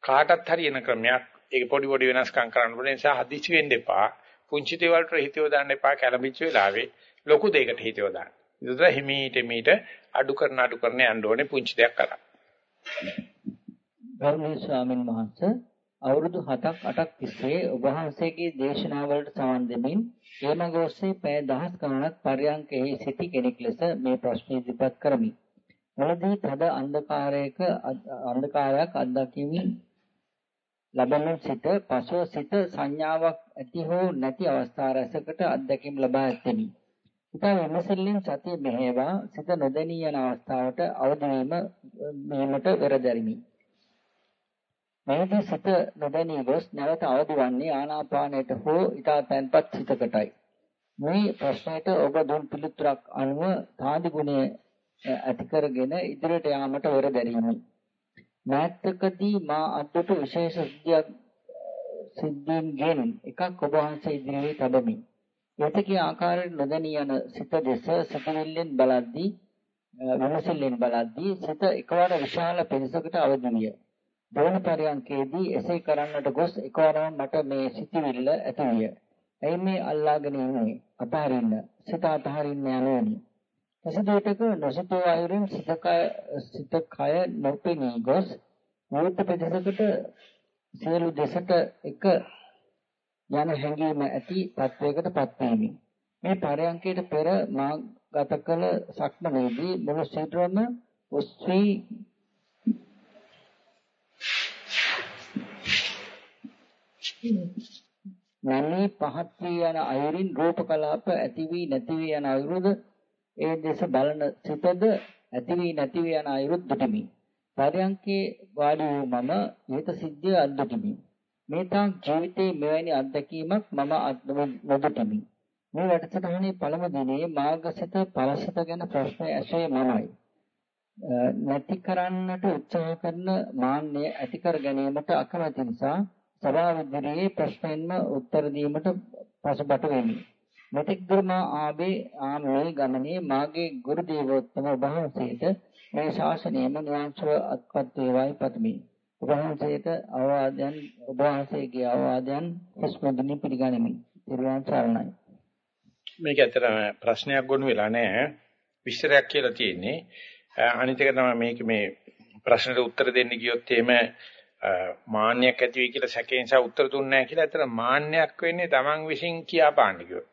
කාටත් හරියන ක්‍රමයක් ඒක පොඩි පොඩි වෙනස්කම් කරන්න පුළුවන් නිසා හදිසි වෙන්න එපා. පුංචි දේවල්ට හිතව දාන්න එපා කැළඹිච්ච වෙලාවේ ලොකු දෙයකට හිතව දාන්න. ඒක හිමීට මීට අඩු කරන අඩු කරන යන්න ඕනේ පුංචි දෙයක් කරා. ගෞරවනීය ස්වාමීන් වහන්සේ අවුරුදු 7ක් 8ක් තිස්සේ ඔබ වහන්සේගේ දේශනාවලට සවන් දෙමින් එමගොස්සේ පැය දහස් ගණනක් පර්යන්කෙහි සිටි කෙනෙක් ලෙස මේ ප්‍රශ්න ඉදිරිපත් කරමි. මුලදී තද අන්ධකාරයක අන්ධකාරයක් අත්දැකීමින් ලබන සිට පසුව සිට සංඥාවක් ඇති හෝ නැති අවස්ථා රැසකට අත්දැකීම් ලබා ඇතෙමි. ඉතා විමසල්ලෙන් සතිය මෙහෙවා සිත නොදැනී යන අවස්ථාවට අවදි වීම මේකට පෙරදරිමි. මෙහිදී සිත නොදැනී ගොස් නැවත අවදි වන්නේ ආනාපානයට හෝ ඊට තැන්පත් සිතකටයි. මේ ප්‍රශ්නයට ඔබ දුන් පිළිතුරක් අනුව තාදි ගුණය ඇති කරගෙන ඉදිරියට යාමට වර දැරීමයි. මෑතකදී මා අද්දට විශේෂ සිද්ධියක් සිද්ධීන් ගෙන එකක් ඔබ වහන්සේ ඉදිරියේ තබමි. යතිකේ ආකාරයෙන් නොදැනී යන සිත දෙස සතිවිල්ලෙන් බලද්දී විමසිල්ලෙන් බලද්දී සිත එකවර විශාල පිරිසකට අවදි විය. දෙවන පරයන්කේදී එසේ කරන්නට ගොස් එකවරම මට මේ සිතිවිල්ල ඇති විය. එයි මේ අල්ලාගෙන ඉන්නේ අපහරින්න සිත අතහරින්න යනෝනි. එසදේටක නොසිතෝ අයුරින් සිතකය සිතකය නොපෙනී ගොස් මූර්ත ප්‍රදේශකට සියලු දෙසට එක යන හැඟීම ඇති තත්වයකට පත්වීමි. මේ පරයන්කයට පෙර මා ගත කළ සක්මනේදී මුළු සිතම උස්සී නැමී පහත් වී යන අයුරින් රූප කලාප ඇති වී නැති වී යන අයුරුද ඒ දෙස බලන සිතද ඇති වී නැති වී යන අයුරුත් දුටිමි. පරයන්කේ වාඩි වූ මම ඊට සිද්ධිය අද්දුටිමි. මේ තාක් ජීවිතේ මෙවැනි අත්දැකීමක් මම නොදුටමි. මේ වැඩසටහනේ පළමු දිනේ මාර්ගසිත පරසිත ගැන ප්‍රශ්න ඇසුවේ මමයි. නැති කරන්නට උත්සාහ කරන මාන්නය ඇති කර ගැනීමට අකමැති නිසා සභාව ඉදිරියේ ප්‍රශ්නෙන්ම උත්තර දීමට පසුබට වෙමි. මෙතෙක් දුර මා ආවේ ආමේ ගමනේ මාගේ ගුරු දේවෝත්තම වහන්සේට මේ ශාසනයම නිවන්සුව අත්පත් වේවායි පතමි. වහන්සේට අවවාදයන් ඔබ වහන්සේගේ අවවාදයන් හස්මදිනි පිළිගනිමි. ත්‍රිවන් සරණයි. මේක ඇත්තටම ප්‍රශ්නයක් ගොනු වෙලා නැහැ. විස්තරයක් කියලා තියෙන්නේ. අනිත් එක තමයි මේක මේ ප්‍රශ්නෙට උත්තර දෙන්න ගියොත් එහෙම මාන්නයක් ඇති වෙයි කියලා සැකේ නිසා උත්තර දුන්නේ නැහැ කියලා. ඇත්තට මාන්නයක් වෙන්නේ Taman විසින් කියාපාන්න කිව්වොත්.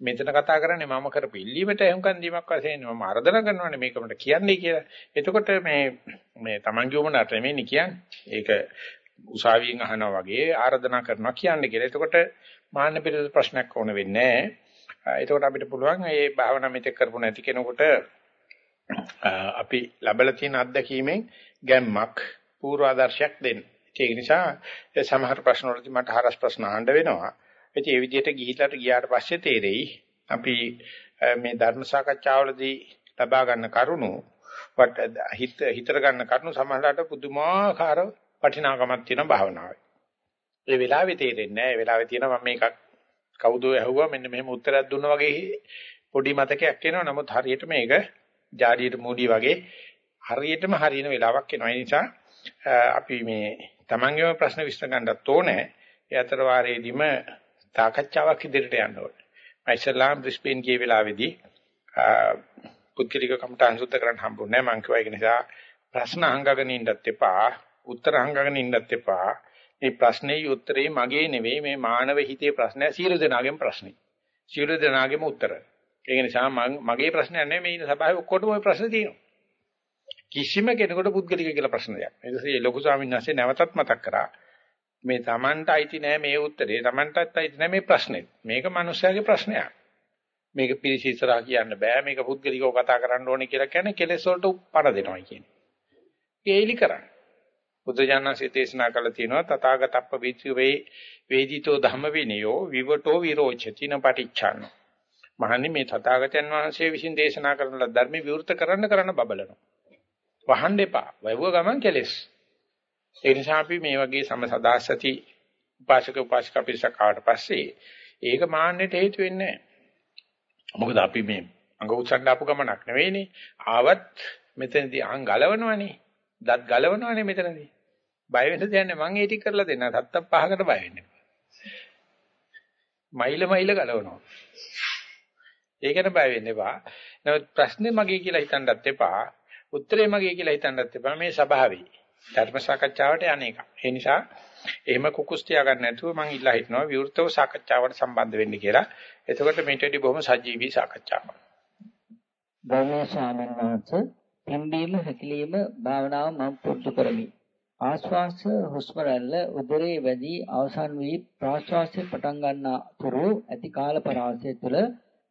මෙතන කතා කරන්නේ මම කරපු ඉල්ලීමට එහුම්කන් දීමක් වශයෙන් මම ආර්දනා කරනවානේ මේක මට කියන්නේ කියලා. එතකොට මේ මේ Tamanගේ උමනට නෙමෙයි කියන්නේ. ඒක උසාවියෙන් අහනවා වගේ ආර්දනා කරනවා කියන්නේ කියලා. එතකොට මාන්න පිළිබඳ ප්‍රශ්නයක් ඕන වෙන්නේ නැහැ. එතකොට අපිට පුළුවන් මේ භාවනා මෙතෙක් කරපු නැති කෙනෙකුට අපි ලැබලා තියෙන අත්දැකීමෙන් ගැම්මක් පූර්වාදර්ශයක් දෙන්න. ඒක නිසා සමහර ප්‍රශ්න වලදී මට හරස් ප්‍රශ්න අහන්න වෙනවා. ඉතින් ඒ විදිහට ගිහිලාට ගියාට පස්සේ තේරෙයි අපි මේ ධර්ම සාකච්ඡාවලදී ලබා ගන්න කරුණු හිත හිතර ගන්න කරුණු සමහරවිට පුදුමාකාර වටිනාකමක් තියෙන භාවනාවයි. ඒ වෙලාවේ තේරෙන්නේ නැහැ. ඒ වෙලාවේ තියෙන මම මේකක් කවුදෝ ඇහුවා මෙන්න මෙහෙම උත්තරයක් දුන්නා වගේ පොඩි මතකයක් එනවා. නමුත් හරියට මේක ජාඩියට මූඩි වගේ හරියටම හරියන වෙලාවක් එනවා. ඒ නිසා අපි මේ තමන්ගේම ප්‍රශ්න විශ්ල ගන්නත් ඕනේ. ඒ අතර වාරයේදීම සාකච්ඡාවක් ඉදිරියට යන්න ඕනේ. මම ඉස්ලාම් බ්‍රිස්බේන් ගිය වෙලාවේදී පුත්කලික කමටහන් සුද්ධ කරන්න හම්බුනේ නැහැ. මං කිව්වා ඒක නිසා ප්‍රශ්න අහංගගෙන ඉන්නත් එපා, උත්තර අහංගගෙන ඉන්නත් එපා. මේ ප්‍රශ්නේ උත්තරේ මගේ නෙවෙයි මේ මානව හිතේ ප්‍රශ්නය සියලු දෙනාගේම ප්‍රශ්නේ. සියලු දෙනාගේම උත්තර. ඒක නිසා මගේ ප්‍රශ්නයක් නෙවෙයි මේ ඉන්න සභාවේ ඔක්කොටම ওই ප්‍රශ්න තියෙනවා. කිසිම කෙනෙකුට පුද්ගලික කියලා ප්‍රශ්නයක්. ඒ නිසා ලොකු ස්වාමීන් වහන්සේ නැවතත් මතක් කරා. මේ Tamanට අයිති නෑ මේ උත්තරේ. Tamanටත් අයිති නෑ මේ ප්‍රශ්නේ. මේක මනුස්සයාගේ ප්‍රශ්නයක්. මේක පිළිසිතරා කියන්න බෑ. මේක පුද්ගලිකව කතා කරන්න ඕනේ කියලා කියන්නේ කෙලෙස් වලට පණ දෙනවා කියන්නේ. ඒලි කරන්නේ. බුදුජානනාංශයේ දේශනා කළ තියෙනවා තථාගතප්ප විචේ වේදිතෝ ධම්ම විනයෝ විවටෝ විරෝචතින පටිච්චාන. මහන්නේ මේ තථාගතයන් වහන්සේ විසින් දේශනා කරන ධර්ම විවෘත කරන්න කරන්න බබලනවා. වහන්න එපා. වයුව ගමන් කෙලෙස්. ඒ නිසා අපි මේ වගේ සමසදාසති උපාසක උපාසිකා පිරිසක් ආවට පස්සේ ඒක මාන්නයට හේතු වෙන්නේ නැහැ. මොකද අපි මේ අඟ උස්සන්න ආපු ගමනක් නෙවෙයිනේ. ආවත් මෙතනදී අහන් ගලවනවනේ. දත් ගලවනවනේ මෙතනදී. බය වෙන්න දෙයක් නැහැ. මම ඒ ටික කරලා දෙන්න. තත්ත පහකට බය වෙන්න මයිල මයිල ගලවනවා. ඒකට බය වෙන්න එපා. නමුත් ප්‍රශ්නේ මගේ කියලා හිතන්නත් එපා. උත්තරේ මගේ කියලා හිතන්නත් එපා. මේ ස්වභාවයි. ධර්ම සාකච්ඡාවට යන්නේක. ඒ නිසා එහෙම කුකුස් තියාගන්න නැතුව මම ඉල්ලා හිටනවා විවෘතව සාකච්ඡාවට සම්බන්ධ වෙන්න කියලා. එතකොට මේටදී බොහොම සජීවී සාකච්ඡාවක්. ගෞරවනීය ස්වාමීන් වහන්සේ පිම්බීම හැකිලිම භාවනාව මම පුරුදු කරමි. ආශ්වාස හුස්ම රැල්ල උදරයේ වැඩි අවසන් වී ප්‍රාශ්වාසය පටන් ගන්නා තුරු ඇති කාල පරාසය තුළ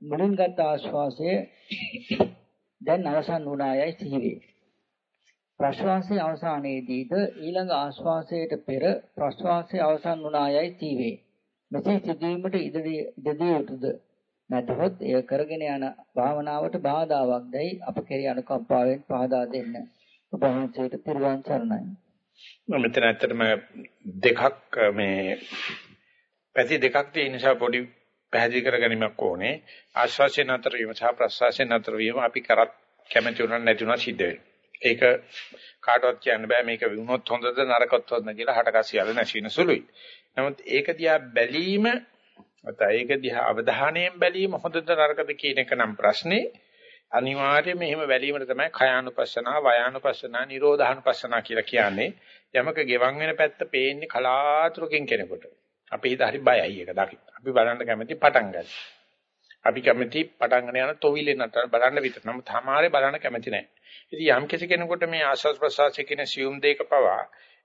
මුලින් ගත් ආශ්වාසය දැන් අවසන් වුණායයි සිහිවේ. ප්‍රශ්වාසයේ අවසානයේදීද ඊළඟ ආශ්වාසයට පෙර ප්‍රශ්වාසයේ අවසන් වුණායයි තීවේ. මෙසේ සිදුවීමට ඉදිරිය යුතුද? නැතහොත් එය කරගෙන යන භාවනාවට බාධාවක් දැයි අප කෙරෙහි අනුකම්පාවෙන් පහදා දෙන්න. ඔබ වහන්සේට පිරුවන් සරණයි. මම මෙතන ඇත්තටම දෙකක් මේ පැති දෙකක් තියෙන නිසා පොඩි පැහැදිලි කරගැනීමක් ඕනේ. ආශ්වාසය නතර වීම සහ ප්‍රශ්වාසය නතර වීම අපි කරත් කැමැති උනත් නැති උනත් සිද්ධ වෙනවා. ඒක කාටවත් කියන්න බෑ මේක වුණොත් හොඳද නරකත් හොඳ කියලා හටකසියල නැසින සුළුයි. නමුත් ඒක දිහා බැලීම නැත්නම් ඒක දිහා අවධානයෙන් බැලීම හොඳද නරකද කියන එක නම් ප්‍රශ්නේ අනිවාර්යයෙන්ම එහෙම බැලීමට තමයි khයානුපස්සනා, වයානුපස්සනා, නිරෝධානුපස්සනා කියලා කියන්නේ. යමක ගෙවන් වෙන පැත්ත පේන්නේ කලාතුරකින් කෙනෙකුට. අපි හිත හරි බයයි ඒක දකින්න. අපි බලන්න කැමති පටන් ගන්න. අපි කැමති පටන් ගන්න යන තොවිලේ නතර බලන්න විතර. නමුත් හැමාරේ බලන්න කැමති නැහැ. ඉතින් යම් කිසි කෙනෙකුට මේ ආස්වාද ප්‍රසආසය කියන සියුම් දෙයක පවා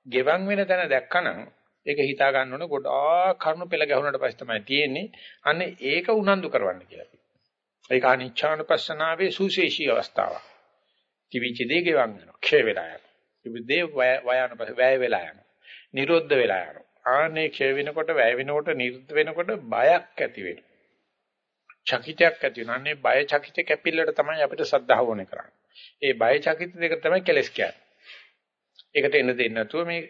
ගෙවන් වෙන තැන දැක්කනම් ඒක හිතා ගන්න ඕන ගොඩාක් කරුණු පෙළ ගැහුනට පස්සේ තමයි තියෙන්නේ. අන්න ඒක උනන්දු කරවන්න කියලා. ඒක අනිච්ඡානුපස්සනාවේ සුශේෂී අවස්ථාවක්. කිවිච දේ ගෙවන් වෙනවා. ක්ෂය වෙලා යනවා. කිවිදේ වයano වැය වෙලා යනවා. නිරෝධ වෙලා යනවා. ආනේ ක්ෂය වෙනකොට වැය වෙනකොට නිරුද්ධ වෙනකොට බයක් ඇති වෙනවා. චකිතයක් ඇති වෙනවා. අනේ බය චකිත කැපිල්ලට තමයි අපිට සද්ධාව ඕනේ කරන්නේ. ඒ බය චකිත දෙක තමයි කෙලස් කියන්නේ. ඒකට එන්න දෙන්නේ නැතුව මේ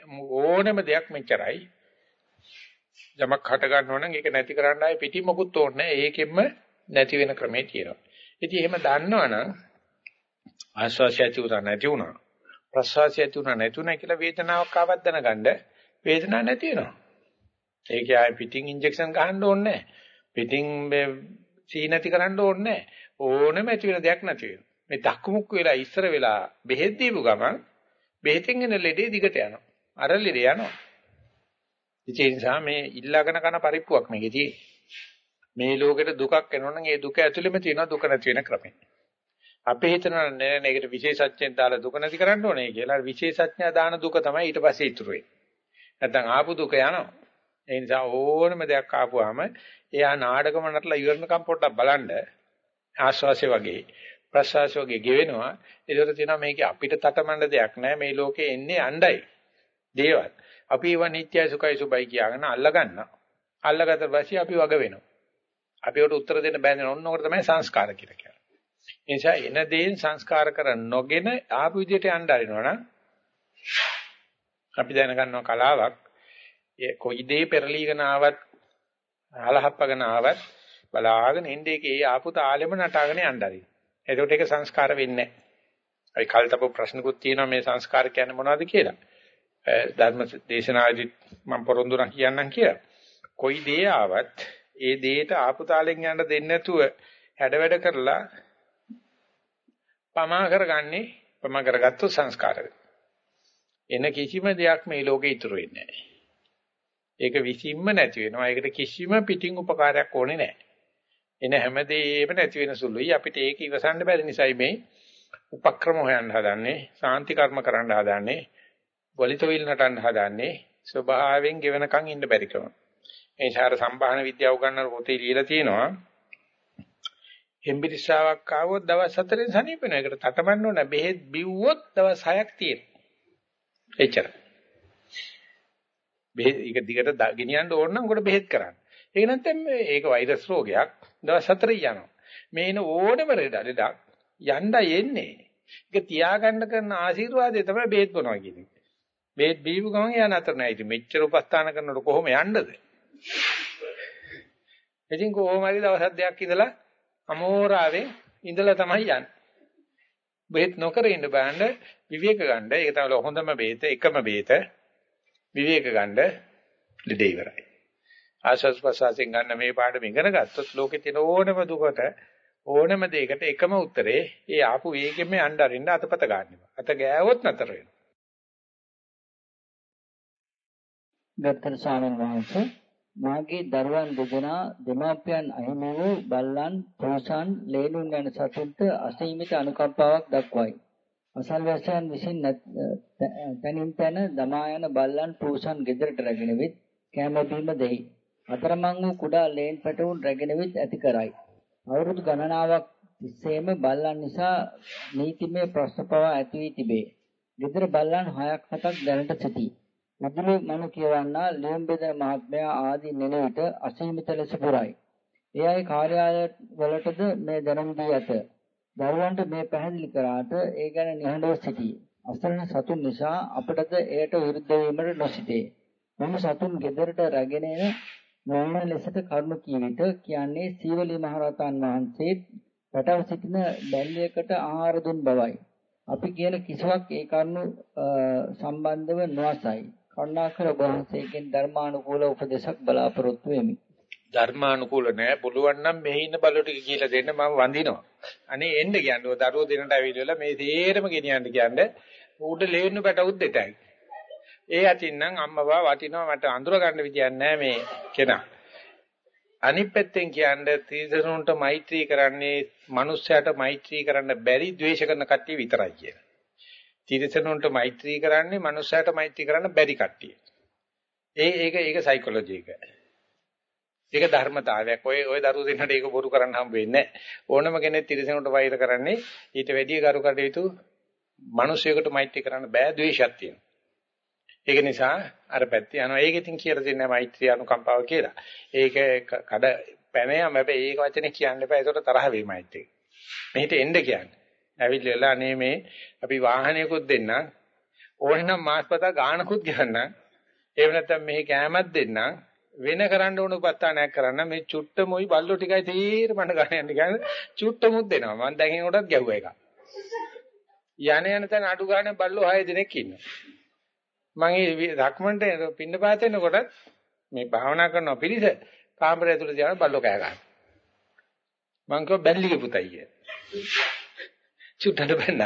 ඕනම දෙයක් මෙච්චරයි. යමක් හට ගන්නව නම් ඒක නැති කරන්න ආයේ පිටි මොකුත් ඕනේ නැහැ. ඒකෙන්ම නැති වෙන ක්‍රමේ තියෙනවා. ඉතින් එහෙම දන්නවනම් ආශ්වාසය ඇති උනා නැති උනා ප්‍රශ්වාසය ඇති උනා නැති උනා කියලා වේදනාවක් ආවත් දැනගන්න වේදනාවක් නැති වෙනවා. ඒක ආයේ පිටින් ඉන්ජෙක්ෂන් ගහන්න ඕනේ නැහැ. පිටින් සී නැති කරන්න ඕනේ නැහැ. ඕනෙම ඇති වෙන දෙයක් නැති වෙනවා. මේ දක්මුක් වෙලා ඉස්සර වෙලා බෙහෙත් දීපු ගමන් බෙහෙතෙන් එන ලෙඩේ දිගට යනවා. අර ලෙඩේ යනවා. ඒ නිසා මේ ඉල්ලාගෙන කරන පරිප්පුවක් මේකේ තියෙන්නේ. මේ ලෝකෙට දුකක් එනවනම් ඒ දුක ඇතුළෙම තියෙන දුක නැති වෙන ක්‍රමය. අපි හිතනවා නෑ නෑ ඒකට විශේෂඥයෙන් දාලා දුක නැති කරන්න ඕනේ කියලා. විශේෂඥයා දාන දුක තමයි ඊට පස්සේ ඉතුරු වෙන්නේ. නැත්තම් ආපු දුක යනවා. ඒ නිසා ඕනම දෙයක් ආපුවාම එයා නාඩගම නටලා ඉවරනකම් පොඩ්ඩක් බලන්න ආශ්වාසය වගේ ප්‍රශ්වාසය වගේ ගෙවෙනවා. ඒකට තියෙනවා මේකේ අපිට තටමඬ දෙයක් නෑ මේ ලෝකේ එන්නේ අණ්ඩයි. දේවල්. අපි ඒවා නිත්‍යයි සුඛයි සුබයි කියාගෙන අල්ලගන්නවා. අල්ලගත්ත පස්සේ අපි වග වෙනවා. අපිට උත්තර දෙන්න බැඳෙන ඕනෝකට තමයි සංස්කාර කියලා කියන්නේ. ඒ නිසා එන දේෙන් සංස්කාර කර නොගෙන ආපු විදියට යන්න ආරිනවනම් අපි දැන ගන්නවා කලාවක් ඒ කොයි දේ පෙරලීගෙන ආවත් අලහප්පගෙන ආවත් බලාගෙන ඉන්නේ ඒකේ ආපු තාලෙම නටාගෙන යන්න ආරින. එතකොට ඒක සංස්කාර වෙන්නේ නැහැ. අයි කල්තප ප්‍රශ්නකුත් තියෙනවා මේ සංස්කාර කියන්නේ මොනවද කියලා. ධර්ම දේශනාදී මම පොරොන්දුනා කියන්නම් කියලා. කොයි දේ ආවත් ඒ දෙයට ආපු තාලෙන් යන්න දෙන්නේ නැතුව හැඩ වැඩ කරලා පමා කරගන්නේ පමා කරගත්තු සංස්කාරය. එන කිසිම දෙයක් මේ ලෝකේ ඉතුරු වෙන්නේ නැහැ. ඒක විසින්ම නැති වෙනවා. ඒකට කිසිම පිටින් උපකාරයක් ඕනේ නැහැ. එන හැමදේම නැති වෙන සුළුයි. අපිට ඒක ඉවසන්න බැරි නිසායි මේ උපක්‍රම හොයන්න හදන්නේ, සාන්ති කර්ම කරන්න හදන්නේ, වලිතවිල් නටන්න හදන්නේ, ස්වභාවයෙන් ගෙවනකන් ඉන්න බැරිකම. මේ ශාර සම්භාහන විද්‍යාව උගන්වන පොතේ ලියලා තියෙනවා හෙම්බිරිස්සාවක් ආවොත් දවස් 4ෙන් සනීප වෙනවා. ඒකට තටමන්න ඕන බෙහෙත් බිව්වොත් දවස් 6ක් තියෙන. එච්චර. බෙහෙත් ඒක දිගට ගෙනියන්න ඕන නම් උකට බෙහෙත් කරන්න. ඒක නැත්නම් ඒක වෛරස් රෝගයක් දවස් 4 යනවා. මේ එන ඕනම ලෙඩක් යන්න යන්නේ. ඒක තියාගන්න කරන ආශිර්වාදය තමයි බෙහෙත් බොනවා කියන්නේ. බෙහෙත් බීපු ගමන් යා නතර නැහැ. ඉතින් මෙච්චර උපස්ථාන කරනකොට කොහොම යන්නද? ඉතින් කොහොම හරි දවස් දෙකක් ඉඳලා අමෝරාවේ ඉඳලා තමයි යන්නේ. බෙහෙත් නොකර ඉන්න බෑන්න විවේක ගන්න. ඒක තමයි හොඳම බෙහෙත, එකම බෙහෙත. විවේක ගන්න ලෙඩ ඉවරයි. ආශස් ප්‍රසාසෙන් ගන්න මේ පාඩම ඉගෙන ගත්තොත් ලෝකේ තියෙන ඕනම දුකට ඕනම දෙයකට එකම උත්තරේ ඒ ආපු වේගෙම යන්න අරින්න අතපත ගන්නවා. අත ගෑවොත් නතර වෙනවා. ගත්තර ස්වාමීන් වහන්සේ මාගේ දරුවන් දෙදෙනා දෙමාපියන් අහිමි වූ බල්ලන්, පෝසන්, ලේනුන් යන සතුන්ට අසීමිත අනුකම්පාවක් දක්වයි. අසල්වැසියන් විසින් තනින් තන දමා යන බල්ලන්, පෝසන් ගෙදරට රැගෙන විත් කැම බීම දෙයි. අතරමං වූ කුඩා ලේන් පැටවුන් රැගෙන විත් ඇති කරයි. අවුරුදු ගණනාවක් තිස්සේම බල්ලන් නිසා නීතිමය ප්‍රශ්න පවා ඇති වී තිබේ. ගෙදර බල්ලන් 6ක් 7ක් දැනට සිටී. විදුලි මනු කියවන්නා ලේම් බෙදන මහත්මයා ආදී නෙන විට අසීමිත ලෙස පුරයි. ඒ අය කාර්යාලය වලටද මේ දැනුම් දී ඇත. දරුවන්ට මේ පැහැදිලි කරාට ඒ ගැන නිහඬව සිටී. අසරණ සතුන් නිසා අපටද එයට විරුද්ධ වීමට නොසිතේ. මෙම සතුන් ගෙදරට රැගෙන එන නොවන ලෙසට කරුණ කී විට කියන්නේ සීවලී මහරහතන් වහන්සේ රටව සිටින බැල්ලියකට ආහාර දුන් බවයි. අපි කියන කිසිවක් ඒ කරුණු සම්බන්ධව නොඅසයි. කරුණාකර වහන්සේගෙන් ධර්මානුකූල උපදේශක් බලාපොරොත්තු වෙමි. ධර්මානුකූල නෑ පුළුවන් නම් මෙහි ඉන්න බල්ලෝ ටික කියලා දෙන්න මම වඳිනවා. අනේ එන්න කියන්නේ ඔය දරුවෝ දෙන්නට ඇවිල්ලා මේ තේරම ගෙනියන්න කියන්නේ උඩ ලේන්නු පැටවුත් දෙටයි. ඒ අතින් නම් අම්මවා වටිනවා මට අඳුර ගන්න විදියක් නෑ මේ කෙනා. අනිත් පැත්තෙන් කියන්නේ තීසරුන්ට මෛත්‍රී කරන්නේ මනුස්සයාට මෛත්‍රී කරන්න බැරි ද්වේෂ කරන කට්ටිය විතරයි කියන. තීසරුන්ට මෛත්‍රී කරන්නේ මනුස්සයාට මෛත්‍රී කරන්න බැරි කට්ටිය. ඒ ඒක ඒක සයිකොලොජි එක. ඒක ධර්මතාවයක්. ඔය ඔය දරුවෝ දෙන්නට ඒක බොරු කරන්න හම්බ වෙන්නේ නැහැ. ඕනම කෙනෙක් තිරසනුට වෛර කරන්නේ ඊට වැඩිය කරු කටයුතු මිනිසියෙකුට මෛත්‍රී කරන්න බෑ ද්වේෂයක් තියෙනවා. ඒක නිසා අර පැත්තේ යනවා. ඒක ඉතින් කියලා දෙන්නේ මෛත්‍රී අනුකම්පාව කියලා. ඒක කඩ පැන යම හැබැයි ඒක වචනේ කියන්න එපා. ඒකට තරහ වෙයිමයිත් ඒක. මෙහෙට එන්න කියන්නේ. ඇවිල්ලා අනේ මේ අපි වාහනයකුත් දෙන්න ඕනෙනම් මාස්පතා ගානකුත් ගන්න. එහෙම නැත්නම් මෙහි කෑමක් දෙන්න වෙන කරන්න ඕන උපස්ථානයක් කරන්න මේ චුට්ටමොයි බල්ලෝ ටිකයි තීර මඩ ගන්න යන්න කියන්නේ චුට්ටමුත් දෙනවා. මම දැන් එනකොටත් ගැහුවා එකක්. යන යන තැන අඩු ගානේ බල්ලෝ 6 දෙනෙක් ඉන්නවා. මම ඒ රක්මන්ට පින්න පාත එනකොට මේ භාවනා කරන පිරිස කාමරය ඇතුළේ තියාගෙන බල්ලෝ කෑ ගන්නවා. මං කිව්වා බැල්ලිගේ පුතයි කිය. චුට්ටට බැන්න.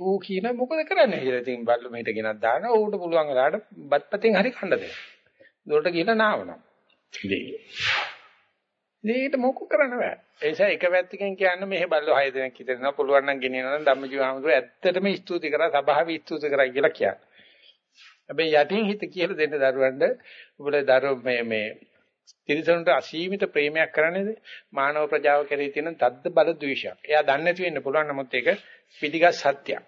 ඌ කියන මොකද කරන්නේ කියලා. ඉතින් බල්ලෝ මෙහෙට ගෙනත් දානවා. ඌට පුළුවන් වෙලාවට බත්පතෙන් හරි කන්න දෙනවා. දොරට ගිහලා නාවනවා. මේකට මොකක් කරන්න බෑ. ඒ නිසා එක පැත්තකින් කියන්න මෙහෙ බල්ලෝ හය දෙනෙක් හිටිනවා පුළුවන් නම් ගෙනියනවා නම් ධම්මජීව ආමතුරු ඇත්තටම ස්තුති කරා සභාවේ ස්තුති කරා කියලා කියන්නේ. හැබැයි යටින් හිත කියලා දෙන්න දරුවන්ට උඹලා දරුවෝ මේ මේ තිරිසනුන්ට අසීමිත ප්‍රේමයක් කරන්නේද මානව ප්‍රජාව කෙරෙහි තියෙන තද්ද බල ද්වේෂයක්. එයා දන්නේ නැති වෙන්න පුළුවන් නමුත් ඒක පිටිගත් සත්‍යයක්.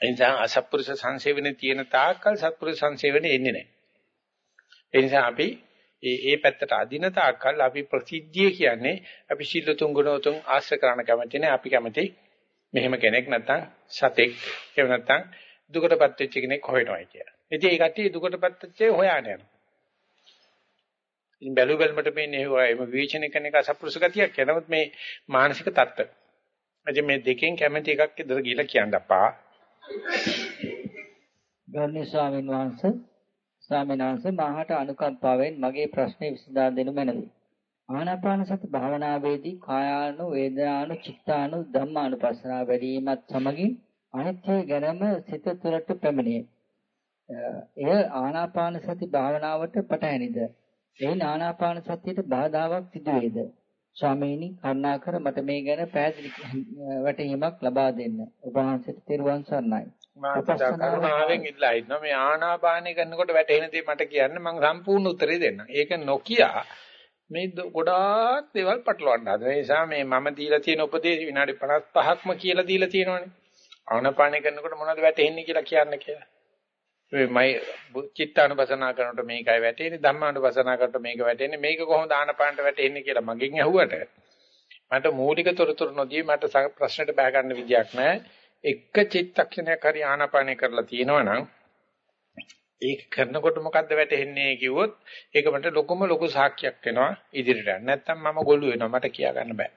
ඒ නිසා අසත්පුරුෂ සංසේවනේ තියෙන තාක්කල් සත්පුරුෂ සංසේවනේ එන්නේ නැහැ. ඒ නිසා අපි ඒ ඒ පැත්තට අදින තාක්කල් අපි ප්‍රසිද්ධිය කියන්නේ අපි ශීල තුන් ගුණෝතුන් ආශ්‍රය කරන කැමති නෑ අපි කැමති මෙහෙම කෙනෙක් නැත්තම් සතෙක් එහෙම නැත්තම් දුකටපත් වෙච්ච කෙනෙක් හොයනවායි කියලා. ඉතින් ඒ කට්ටිය දුකටපත් වෙච්චේ හොයාගෙන යනවා. ඉතින් බැලු බැලමට මේනේ හොයම විචනය කරන එක අසපෘස ගතියක් නමුත් මේ මානසික தত্ত্ব. අද මේ දෙකෙන් කැමති එකක් ඉදලා කියලා කියන්න අපා. ගන්නේ ස්වාමීන් වහන්සේ ස්වාමීන් වහන්සේ මාහට අනුකම්පාවෙන් මගේ ප්‍රශ්නේ විසඳා දෙනු මැනවි. ආනාපාන සති භාවනාවේදී කායානු වේදනානු චිත්තානු ධම්මානුපස්සනා වැඩිමත් සමගින් අනිත්‍ය ගැනම සිත තුළට පැමිණේ. එය ආනාපාන සති භාවනාවට පටහැනිද? එයින් ආනාපාන සතියට බාධාවක් සිදු වේද? ස්වාමීනි කරුණාකර මට මේ ගැන පැහැදිලි වැටහීමක් ලබා දෙන්න. ඔබ වහන්සේට තෙරුවන් සරණයි. මම කරුණාවෙන් ඉල්ලා ඉන්නවා මේ ආනාපානය කරනකොට වැටෙන දේ මට කියන්න මම සම්පූර්ණ උත්තරේ දෙන්නම්. ඒක නොකිය මේ ගොඩාක් දේවල් පටලවන්න හදන නිසා මේ මම දීලා තියෙන උපදේශ විනාඩි 55ක්ම කියලා දීලා තියෙනවනේ. ආනාපානය කරනකොට මොනවද වැටෙන්නේ කියලා කියන්න කියලා. මේ මයි චිත්තානුපසනා කරනකොට මේකයි වැටෙන්නේ ධම්මානුපසනා කරනකොට මේක වැටෙන්නේ මේක කොහොමද ආනාපානට වැටෙන්නේ කියලා මගෙන් ඇහුවට මට මූලික තොරතුරු නොදී මට ප්‍රශ්නෙට බහ ගන්න විදියක් නැහැ. එක චිත්තක්ෂණයක් හරි ආනාපානය කරලා තියෙනවනම් ඒක කරනකොට මොකද්ද වැටෙන්නේ කිව්වොත් ඒක මට ලොකුම ලොකු සාක්ෂියක් වෙනවා ඉදිරියට. නැත්තම් මම ගොළු වෙනවා මට කියා ගන්න බෑ.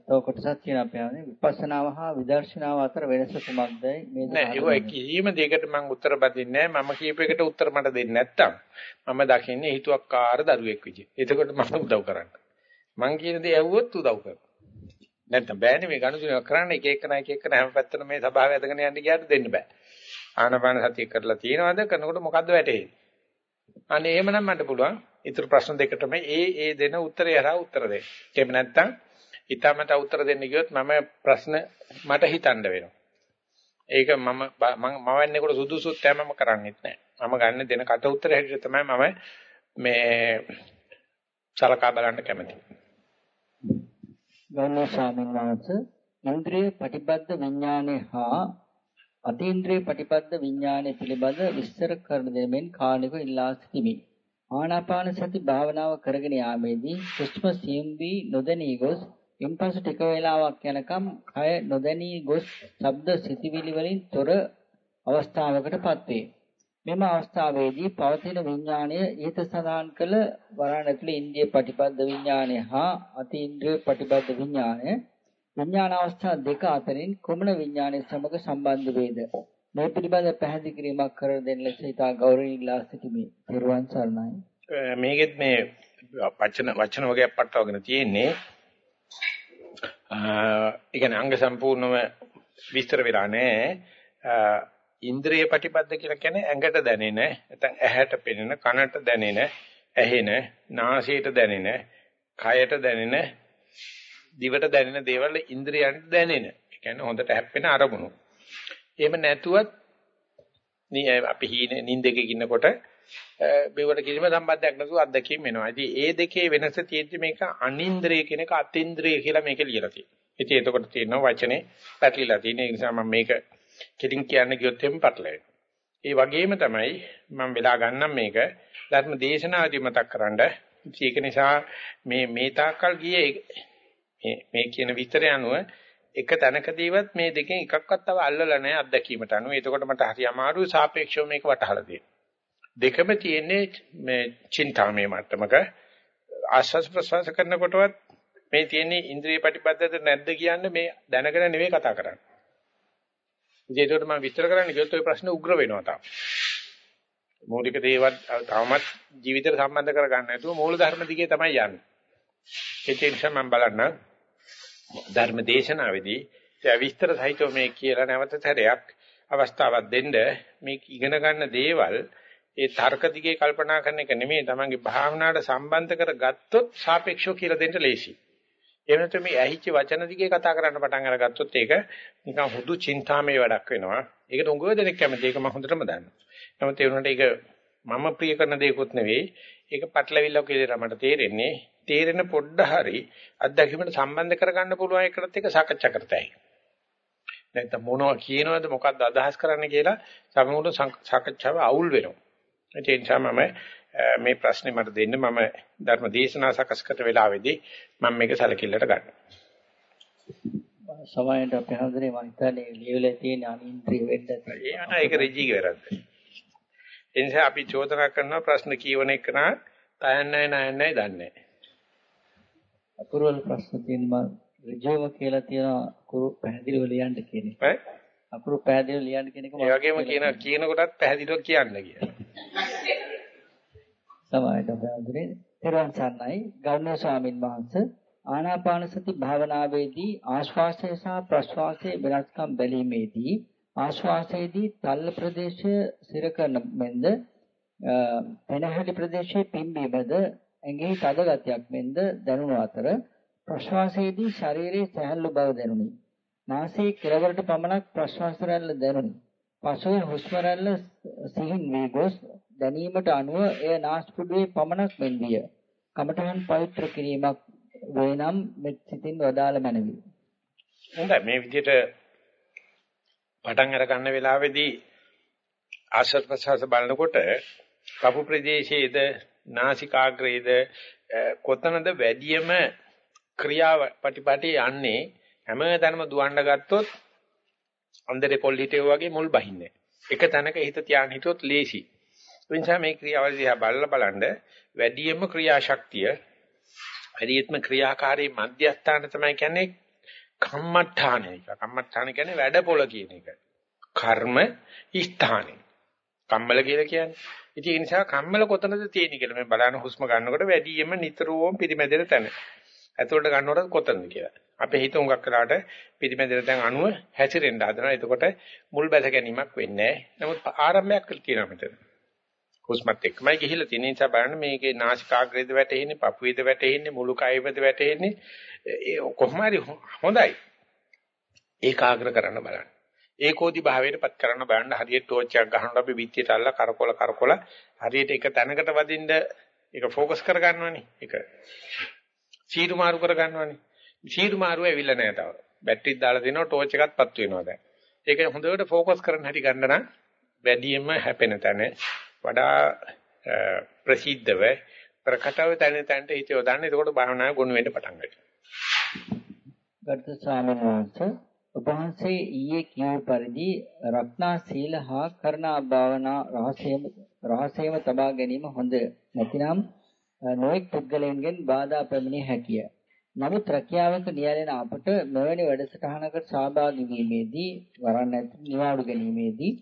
තව කොටසක් කියන අපේ ආනේ විපස්සනාව හා විදර්ශනාව අතර වෙනස කුමක්දයි මේ නෑ ඒක කිසිම දෙයකට මම උත්තර බදින්නේ නෑ මම කියප එකට උත්තර මට දෙන්නේ නැත්තම් මම දකින්නේ හිතුවක්කාර දරුවෙක් විදියට. එතකොට මම උදව් කරන්න. මං කියන දේ ඇහුවොත් උදව් කරනවා. නැත්තම් බෑනේ මේ ගනුදෙනුව කරන්න එක එක නයි එක එක හැම පැත්තටම මේ සභාව ඇදගෙන යන්න ගියාට දෙන්න බෑ. ආනපාන සතිය කරලා තියනවාද කරනකොට මොකද්ද වැටෙන්නේ? අනේ එහෙමනම් මට පුළුවන් ඊටු ප්‍රශ්න දෙකටම ඒ ඒ දෙන උත්තරය හරහා උත්තර දෙන්න. එහෙම නැත්තම් හිතාමත උත්තර දෙන්න ගියොත් මම ප්‍රශ්න මට හිතන්න වෙනවා. ඒක මම මම වන්නේකොට සුදුසුත් තැමම කරන්නේත් නැහැ. මම ගන්න දෙන කට උත්තර හැටියට තමයි මම මේ සලකා බලන්න කැමතියි. ගෞරවනීය ස්වාමීන් වහන්සේ ඉන්ද්‍රිය ප්‍රතිබද්ධ විඥානයේ හා අතීන්ද්‍රිය ප්‍රතිබද්ධ විඥානයේ පිළිබඳ විස්තර කර දෙමින් කාණික ඉල්ලා සිටිමි. ආනාපාන සති භාවනාව කරගෙන යාමේදී සුෂ්ම සියුම් වී නොදැනී ගොස් ඉන්පසු ටික වේලාවක් යනකම් කය නොදැනී ගොස් ශබ්ද සිතිවිලි වලින් තොර අවස්ථාවකටපත් වේ. මෙම අවස්ථාවේදී පවතින විඥාණය ඊට සඳහන් කළ වරණ ඇතුළේ ඉන්ද්‍රිය ප්‍රතිපද විඥාණය හා අතීන්ද්‍රිය ප්‍රතිපද විඥාණය විඥාන අවස්ථා දෙක අතරින් කුමන විඥානය සමග සම්බන්ධ වේද? මේ පිළිබඳ පැහැදිලි කිරීමක් කර දෙන්න ලෙස ඉතා ගෞරවණීය ඉල්ලා සිටිමි. පෙරවන් සරණයි. මේකෙත් මේ වචන වචන වගේක් පටවගෙන තියෙන්නේ ඒ කියන්නේ අංග සම්පූර්ණව විස්තර වෙලා නැහැ. ඉන්ද්‍රිය ප්‍රතිපද කියලා කියන්නේ ඇඟට දැනෙන නැත්නම් ඇහැට පෙනෙන කනට දැනෙන ඇහෙන නාසයට දැනෙන කයට දැනෙන දිවට දැනෙන දේවල් ඉන්ද්‍රියන්ට දැනෙන. ඒ කියන්නේ හොඳට හැප්පෙන අරමුණු. එහෙම නැතුවත් අපි හීන නින්දක ඉන්නකොට මේවට කිසිම සම්බන්ධයක් නැතුව අත්දැකීම් එනවා. ඉතින් ඒ දෙකේ වෙනස තියෙද්දි මේක අනින්ද්‍රිය කියන එක අතින්ද්‍රිය කියලා මේක ලියලා තියෙනවා. ඉතින් එතකොට තියෙනවා වචනේ පැටලිලා තියෙන. ඒ නිසා මම මේක කෙටින් කියන්න ගියොත් එම් පැටලෙනවා. ඒ වගේම තමයි මම වෙලා ගන්නම් මේක ධර්ම දේශනාදී මතක් කරන්න. ඒක නිසා මේ මේ තාක්කල් ගියේ මේ මේ කියන විතරය අනුව එක තැනකදීවත් මේ දෙකෙන් එකක්වත් තව අල්ලලා නැහැ අත්දැකීමට අනුව. එතකොට මට හරි අමාරුයි සාපේක්ෂව මේක වටහලා දෙන්න. දෙකම තියෙන්නේ මේ චින්තාමේ මට්ටමක ආස්වාස් ප්‍රසවාස කරනකොටවත් මේ තියෙන්නේ ඉන්ද්‍රිය ප්‍රතිපදද නැද්ද කියන්නේ මේ දැනගෙන නෙවෙයි කතා කරන්නේ. ඉතින් ඒකට මම විස්තර කරන්න ගියොත් ওই ප්‍රශ්නේ උග්‍ර වෙනවා තාම. මූලික දේවල් තාමත් ජීවිතේට සම්බන්ධ කරගන්න නැතුව මූල ධර්ම දිගේ තමයි යන්නේ. ඒ නිසා මම බලන්න ධර්ම දේශනාවේදී විස්තර සහිතව මේ කියලා නැවත සැරයක් අවස්ථාවක් දෙන්න මේ ඉගෙන ගන්න දේවල් ඒ තර්ක දිගේ කල්පනා කරන එක නෙමෙයි තමන්ගේ භාවනාවට සම්බන්ධ කරගත්තොත් සාපේක්ෂව කියලා දෙන්න ලේසි. එහෙම නැත්නම් මේ ඇහිච්ච වචන දිගේ කතා කරන්න පටන් අරගත්තොත් ඒක නිකන් හුදු චින්තාමේ වැඩක් වෙනවා. ඒකට උඟව දෙනෙක් කැමති. ඒක මම හොඳටම දන්නවා. නමුත් ඒ වුණාට ඒක මම ප්‍රිය කරන දෙයක්වත් නෙවෙයි. ඒක පටලවිල්ලක් කියලා මට තේරෙන්නේ. තේරෙන පොඩ්ඩ හරි අත්දැකීමට සම්බන්ධ කරගන්න පුළුවන් එකකට එක සාකච්ඡා කරතයි. නැත්නම් මොනවා කියනවද මොකක්ද අදහස් කරන්න කියලා සමහරවිට සාකච්ඡාව අවුල් වෙනවා. ඒ නිසා මම මේ ප්‍රශ්නේ මට දෙන්න මම ධර්ම දේශනා සකස් කරන වෙලාවේදී මම මේක සැලකිල්ලට ගන්නවා. සමහරවිට අපේ හඳුනේ මම හිතන්නේ ලියවිලා තියෙන අනින්ද්‍රිය වෙන්න. ඒ අන ඒක ඍජුගේ වැරද්ද. ඒ නිසා අපි චෝදනා කරනවා ප්‍රශ්න කියවන එක නා තයන්නයි නයන්නයි දන්නේ. අකුරවල ප්‍රශ්න තියෙන මම ඍජුවම කියලා තියෙන අකුරු පැහැදිලිව ලියන්න කියන එක. අකුරු පැහැදිලිව ලියන්න කියන එක මම ඒ වගේම කියන කියන කොටත් පැහැදිලිව කියන්න කියලා. සමායට බඳුනේ තෙරුවන් සරණයි ගෞරවනීය ස්වාමින් වහන්සේ ආනාපාන සති භාවනාවේදී ආශ්වාසය සහ ප්‍රශ්වාසයේ වෙනස්කම් බැලීමේදී ආශ්වාසයේදී තල්ල ප්‍රදේශය සිර කරන මෙන්ද පෙනහැලි ප්‍රදේශයේ පිම්බීමද ඇඟෙහි තද ගතියක් මෙන්ද දැනුණු අතර ප්‍රශ්වාසයේදී ශරීරයේ සැහැල්ලු බව දැනුනි. නාසයේ කෙළවරට පමණක් ප්‍රශ්වාස රැල්ල දැනුනි. පසුව හුස්ම රැල්ල සිහින් වී ගොස් දැනීමට අනුව එය නාස්පුඩුවේ පමණක් මෙන්දිය. කමඨහන් පවිත්‍ර කිරීමක් වේනම් මෙත් සිතින් වදාළ මැනවි. හොඳයි මේ විදිහට පටන් අර ගන්න වෙලාවේදී ආශ්‍රත් ප්‍රසවාස බලනකොට කපු ප්‍රදේශයේද නාසිකාග්‍රයේද කොතනද වැඩියම ක්‍රියාව ප්‍රතිපටි යන්නේ හැමතැනම දුවන්න ගත්තොත් අන්දරේ පොල් හිටේ වගේ මුල් බහින්නේ. එක තැනක හිත තියාගෙන හිටියොත් ලේසි. ඒ නිසා මේ ක්‍රියාවලිය දිහා බලලා බලන්න වැඩියෙන්ම ක්‍රියාශක්තිය වැඩියෙන්ම ක්‍රියාකාරී මධ්‍යස්ථාන තමයි කියන්නේ කම්මඨාන එක. කම්මඨාන කියන්නේ වැඩපොළ කියන එක. කර්ම ස්ථානේ. කම්මල කියලා කියන්නේ. ඉතින් ඒ නිසා කම්මල කොතනද තියෙන්නේ කියලා මේ බලන හුස්ම ගන්නකොට වැඩියෙන්ම නිතරම පිරිමැදෙන තැන. ඇතුළට ගන්නකොට කොතනද කියලා. අපේ හිත උඟක් කරාට පිරිමැදෙන තැන් අණුව හැසිරෙන්න හදනවා. එතකොට මුල් බැස ගැනීමක් වෙන්නේ නැහැ. නමුත් ආරම්භයක් තියෙනවා මෙතන. හුස්මත් එක්කමයි ගිහිලා තියෙන නිසා බලන්න මේකේ නාසිකාග්‍රේද වැටෙන්නේ, පපුවේද වැටෙන්නේ, මුළු කයෙමද වැටෙන්නේ. ඒ කොහොම හරි හොඳයි. ඒකාග්‍ර කරන්න බලන්න. ඒකෝදි භාවයටපත් කරන්න බලන්න හරියට ටෝච් එකක් ගහනකොට අපි විත්තියට අල්ලලා කරකොල කරකොල හරියට එක තැනකට වදින්න ඒක ફોකස් කර ගන්නවනේ. ඒක සීරු මාරු කර ගන්නවනේ. සීරු මාරුව ඇවිල්ලා නැහැ තව. බැටරිත් දාලා දෙනවා ටෝච් එකත් පත්තු වෙනවා දැන්. ඒක හොඳට ફોකස් කරන්න හැටි ගන්න නම් වැඩියෙන්ම හැපෙන තැන වඩා ප්‍රසිද්ධව ප්‍රකටව තැන තැනට හිත යොදන්න. එතකොට භාවනාව ගොනු වෙන්න පටන් ගන්නවා. ගරුතර ස්වාමීන් වහන්සේ උපහන්සේ ඊයේ කියූ පරිදි රත්නා සීල හා කරුණා භාවනා රහසයම රහසයම තබා ගැනීම හොඳ නැතිනම් නොඑක් පුද්ගලයන්ගෙන් බාධා පැමිණිය හැකිය. නමුත් රැකියාවක නියැලෙන අපට මෙවැනි වැඩසටහනකට සහභාගී වීමේදී වරන් නැති නිවාඩු ගැනීමේදී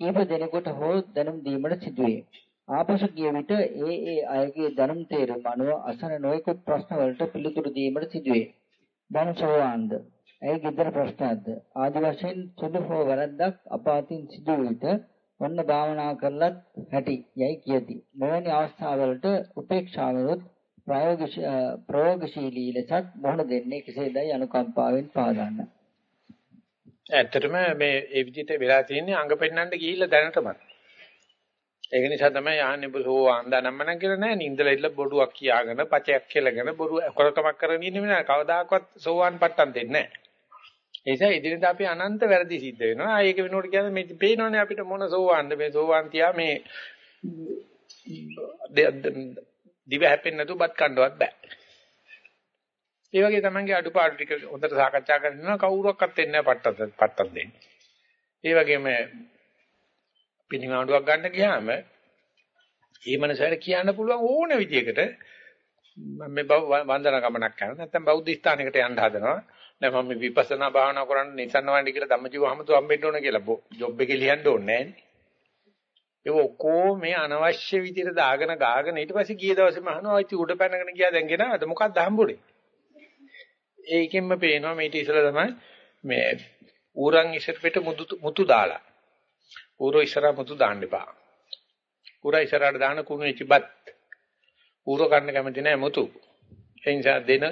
කීප දෙනෙකුට හෝ දැනුම් දීමට සිදුවේ. ආපසු ගිය විට ඒ ඒ අයගේ දැනුම් තේරුම් අනුව අසන නොයෙකුත් ප්‍රශ්න වලට පිළිතුරු දීමට සිදුවේ. දැන් සෝවාන්ද? ඇයි gedara ප්‍රශ්නයක්ද? ආදි වශයෙන් සුදු හෝ වැරද්දක් අපාතින් සිදු විට වන්න භාවනා කරලත් හැටි යයි කියති. මෙවැනි අවස්ථාවලට උපේක්ෂාවලොත් ප්‍රයෝගශීලී ලෙසත් මොහොන දෙන්නේ කෙසේදයි අනුකම්පාවෙන් පාදන්න. ඇත්තටම මේ ඒ විදිහට වෙලා තියෙන්නේ අඟ පෙන්නන්න ගිහිල්ලා දැනටමත්. ඒක නිසා තමයි යහන්නේ බෝ ආන්දානම්මනම් කියලා නෑ නින්දලා ඉල්ල බොඩුවක් කියාගෙන පචයක් කියලාගෙන බොරු කොරකමක් කරගෙන ඉන්නේ නෑ කවදාකවත් සෝවාන් පට්ටම් දෙන්නේ නෑ. ඒ නිසා ඉදිරියට අපි අනන්ත වැරදි සිද්ධ වෙනවා. ආ ඒක වෙනකොට කියන්නේ මේ පේනවනේ අපිට මොන සෝවාන්ද මේ සෝවාන් තියා මේ දිව හැපෙන්නේ නැතුව බත් කන්නවත් බෑ. ඒ වගේ තමන්ගේ අඩුපාඩු ටික හොඳට සාකච්ඡා කරගෙන කවුරුවක්වත් එන්නේ නැහැ පට්ටම් පට්ටම් දෙන්න. ඒ වගේම පිළිමාඩුවක් ගන්න ගියාම මේ මනසට කියන්න පුළුවන් ඕන විදියකට මම මේ වන්දන ගමනක් කරනවා. නැත්නම් බෞද්ධ ස්ථානයකට යන්න හදනවා. නෑ මම විපස්සනා භාවනා කරන්න නිසන්න වණ්ඩි කියලා ධම්මජීව හමුතු හම්බෙන්න ඕන කියලා ජොබ් එකේ ලියන්න ඕනේ නෑනේ ඒක ඔක්කොම මේ අනවශ්‍ය විදිහට දාගෙන ගාගෙන ඊට පස්සේ ගිය දවසේ මහනවා ඉති උඩ පැනගෙන ගියා දැන් ගෙනාවද? මොකක්ද හම්බුනේ? ඒකෙන්ම පේනවා මේ ඊට ඉස්සෙල්ලා තමයි මේ ඌරන් ඉස්සරපෙට මුතු මුතු දාලා. ඌරෝ ඉස්සරහ මුතු දාන්න එපා. ඌරා ඉස්සරහට දාන කුණු ඉතිබත් ඌරෝ ගන්න කැමති නෑ මුතු. ඒ නිසා දෙන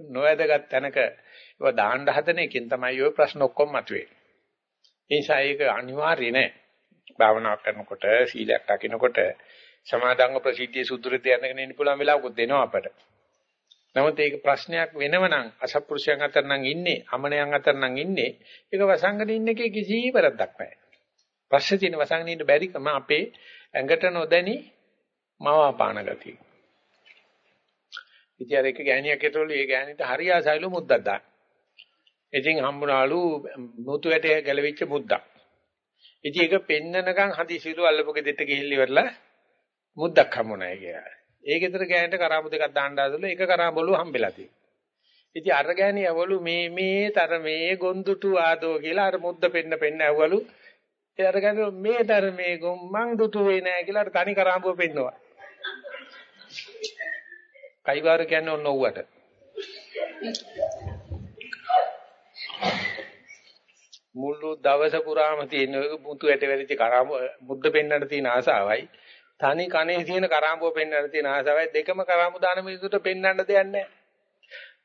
නොවැදගත් තැනක ඒවා දාන්න හදන එකෙන් තමයි ওই ප්‍රශ්න ඔක්කොම මතුවේ. ඒ නිසා ඒක අනිවාර්ය නෑ. භාවනා කරනකොට සීලයක් රකින්නකොට සමාදන්ව ප්‍රසිද්ධිය සුදුරිත යනගෙන ඉන්න පුළුවන් වෙලාවකුත් දෙනවා අපට. නමුත් ඒක ප්‍රශ්නයක් වෙනවනම් අසත්පුරුෂයන් අතර නම් ඉන්නේ, අමනයන් අතර නම් ඉන්නේ, ඒක වසංගන ඉන්න එකේ කිසි වැරද්දක් නැහැ. පස්සේ තියෙන වසංගන ඉන්න බැරිකම අපේ ඇඟට නොදැනි මවාපාන ගතිය. ඉතින් අර එක ගෑණියක් හිටවලු ඒ ගෑණිට හරි ආසයිලු මුද්දක් දාන්න. ඉතින් හම්බුනාලු මුතු වැටේ ගැලවිච්ච මුද්දක්. ඉතින් ඒක පෙන්නනකම් හදිසියලු අල්ලපු ගෙදෙට්ට ගිහිල්ල ඉවරලා මුද්දක් හම්බුනායි කියලා. ඒ ගෙදර ගෑනට කරාමු දෙකක් දාන්න ආදලු ඒක කරාඹලු හම්බෙලා තියෙනවා. ඉතින් අර ගෑණි ඇවලු මේ මේ තර මේ ගොන්දුටු ආදෝ කියලා අර මුද්ද පෙන්න පෙන්න ඇවලු. ඒ අර ගෑණි මේ තර මේ ගොම් මං දුටු වෙයි නෑ කියලා අර තනි කරාඹුව පෙන්නවා. කයිවාර කියන්නේ ඔන්න ඔව්වට. මුළු දවස පුරාම තියෙන ඔය මුතු ඇට වෙලිච්ච කරාම මුද්ද පෙන්වන්න තියෙන ආසාවයි තනි කනේ තියෙන කරාඹුව පෙන්වන්න තියෙන ආසාවයි දෙකම කරාඹු දාන මිනිසුන්ට පෙන්වන්න දෙයක් නැහැ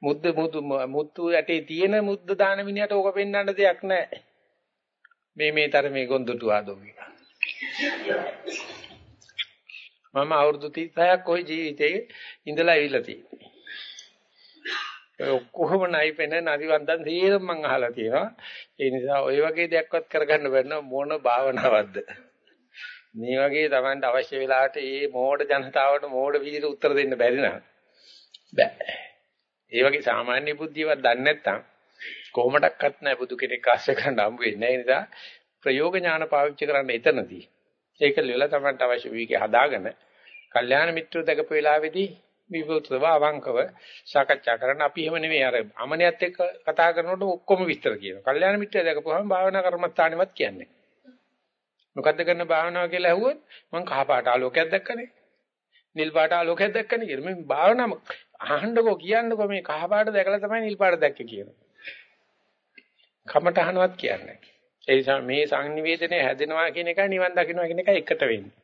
මුද්ද මුතු මුතු ඇටේ තියෙන මුද්ද දාන මිනිහට ඕක පෙන්වන්න දෙයක් නැහැ මේ මේ තරමේ ගොන්දුටු ආදෝ මම අවුරුදු 36ක් ওই ජීවිතේ ඉඳලා ඇවිල්ලා තියෙන්නේ ඔක්කොම නයිපෙන නරිවන්දන් සියලුම මං අහලා තියෙනවා. ඒ නිසා ওই වගේ දෙයක්වත් කරගන්න බැන්න මොන භාවනාවක්ද? මේ වගේ Tamanට අවශ්‍ය වෙලාවට මේ මෝඩ ජනතාවට මෝඩ විදිහට උත්තර දෙන්න බැරි නම් බෑ. ඒ වගේ සාමාන්‍ය බුද්ධියවත් දන්නේ නැත්නම් කොහොමඩක්වත් නැහැ බුදු කෙනෙක් ආශ්‍රය කරන්න හම්බ වෙන්නේ. ඒ නිසා ප්‍රයෝග ඥාන පාවිච්චි කරන්න එතනදී ඒක ලියලා Tamanට අවශ්‍ය වීකේ හදාගෙන කල්යාණ මිත්‍රව දැකපු වෙලාවේදී විවෘතව අවංකව සාකච්ඡා කරන්න අපි එහෙම නෙවෙයි අර අමනියත් එක්ක කතා කරනකොට ඔක්කොම විස්තර කියනවා. කල්යාණ මිත්‍රය දැකපුවාම භාවනා කර්මස්ථානෙවත් කියන්නේ. මොකද්ද කරන භාවනාව කියලා ඇහුවොත් මං කහ පාට ආලෝකයක් දැක්කනේ. නිල් පාට ආලෝකයක් දැක්කනේ කියලා. මේ භාවනාව අහන්නකෝ කියන්නකෝ මේ කහ පාට දැකලා තමයි නිල් පාට දැක්කේ කියනවා. කමටහනවත් කියන්නේ. ඒ නිසා මේ සංනිවේදනය හැදෙනවා කියන එකයි නිවන් දකින්නවා කියන එකයි එකට වෙන්නේ.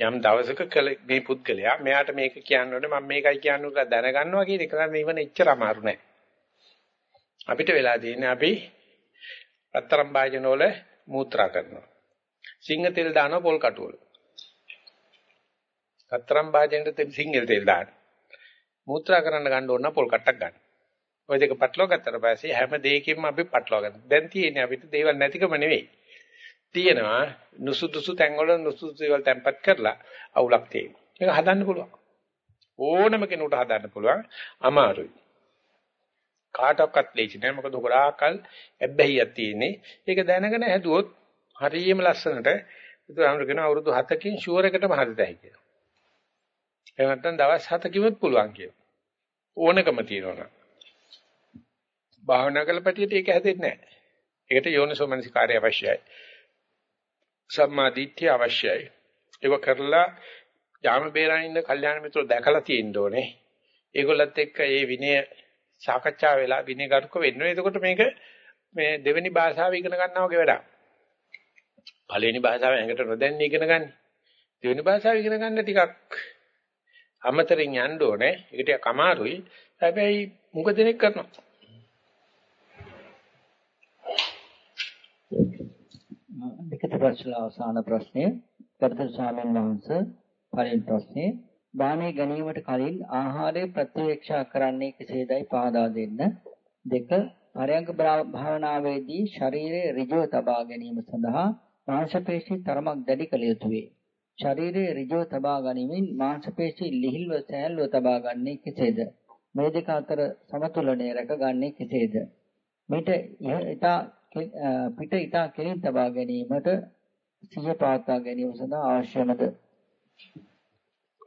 යම් දවසක මේ පුද්ගලයා මෙයාට මේක කියන්න ඕනේ මම මේකයි කියන්න උලා දැනගන්නවා කියන එක නම් ඉවන එච්චර අමාරු නෑ. අපිට වෙලා තියෙන්නේ අපි අත්තරම් භාජන වල මූත්‍රා කරනවා. සිංහ තෙල් දානවා පොල් කටු වල. අත්තරම් භාජනෙට තෙල් සිංහ තෙල් දාන්න. මූත්‍රා කරන්න ගන්න ඕන පොල් කට්ටක් ගන්න. ওই දෙක පටලවා ගත්තට පස්සේ හැම දෙයකින්ම අපි පටලවා ගන්න. දැන් තියෙන්නේ අපිට දේවල් නැතිකම නෙවෙයි. තියෙනවා නුසුදුසු තැන්වල නුසුදුසු දේවල් තැම්පත් කරලා අවුලක් තියෙනවා. ඒක හදන්න පුළුවන්. ඕනම කෙනෙකුට හදන්න පුළුවන්. අමාරුයි. කාටවත් ලේසි නෑ. මොකද ගොඩාක්කල් ඇබ්බැහියක් තියෙන්නේ. ඒක දැනගෙන හැදුවොත් හරියම ලස්සනට බුදුහාමර කියන අවුරුදු 7කින් ෂුවර් එකටම හදතයි කියලා. එහෙම නැත්නම් දවස් 7කින්වත් පුළුවන් කියලා. ඕනකම තියෙනවා. භාවනා කළපටියට ඒක හැදෙන්නේ නැහැ. ඒකට යෝනිසෝමනසිකාරය අවශ්‍යයි. සම්මා දිට්ඨිය අවශ්‍යයි. ඒක කරලා යාම බේරාන ඉන්න කල්යාණ මිත්‍රෝ දැකලා තියෙන්න ඕනේ. ඒගොල්ලත් එක්ක මේ විනය සාකච්ඡා වෙලා විනය ගරුක වෙන්න ඕනේ. එතකොට මේක මේ දෙවෙනි භාෂාව ඉගෙන ගන්නවා වගේ වැඩක්. පළවෙනි භාෂාව ඇඟට නොදැන්නේ ඉගෙන ගන්න. දෙවෙනි භාෂාව ඉගෙන ගන්න ටිකක් අමතරින් යන්න ඕනේ. ඒක ටිකක් අමාරුයි. හැබැයි මුග දෙනෙක් කරනවා. ලිඛිත ප්‍රශ්න අවසාන ප්‍රශ්නය ගරුතර ස්වාමීන් වහන්සේ පළවෙනි ප්‍රශ්නේ දානේ ගැනීමට කලින් ආහාරය ප්‍රතිවේක්ෂා කරන්නේ කෙසේදයි පහදා දෙන්න. දෙක පරයන්ක භාවනාවේදී ශරීරයේ ඍජුව තබා ගැනීම සඳහා මාංශපේශී තරමක් දැඩි කළ යුතුය. ශරීරයේ ඍජුව තබා ගැනීමෙන් මාංශපේශී ලිහිල්ව සෑල්ව තබා ගන්නේ කෙසේද? මේ දෙක අතර සමතුලනය රැකගන්නේ කෙසේද? මේට ඊට පිට ඊට කෙලින් තබා ගැනීමට සිහිය පවත්වා ගැනීම සඳහා අවශ්‍යමද?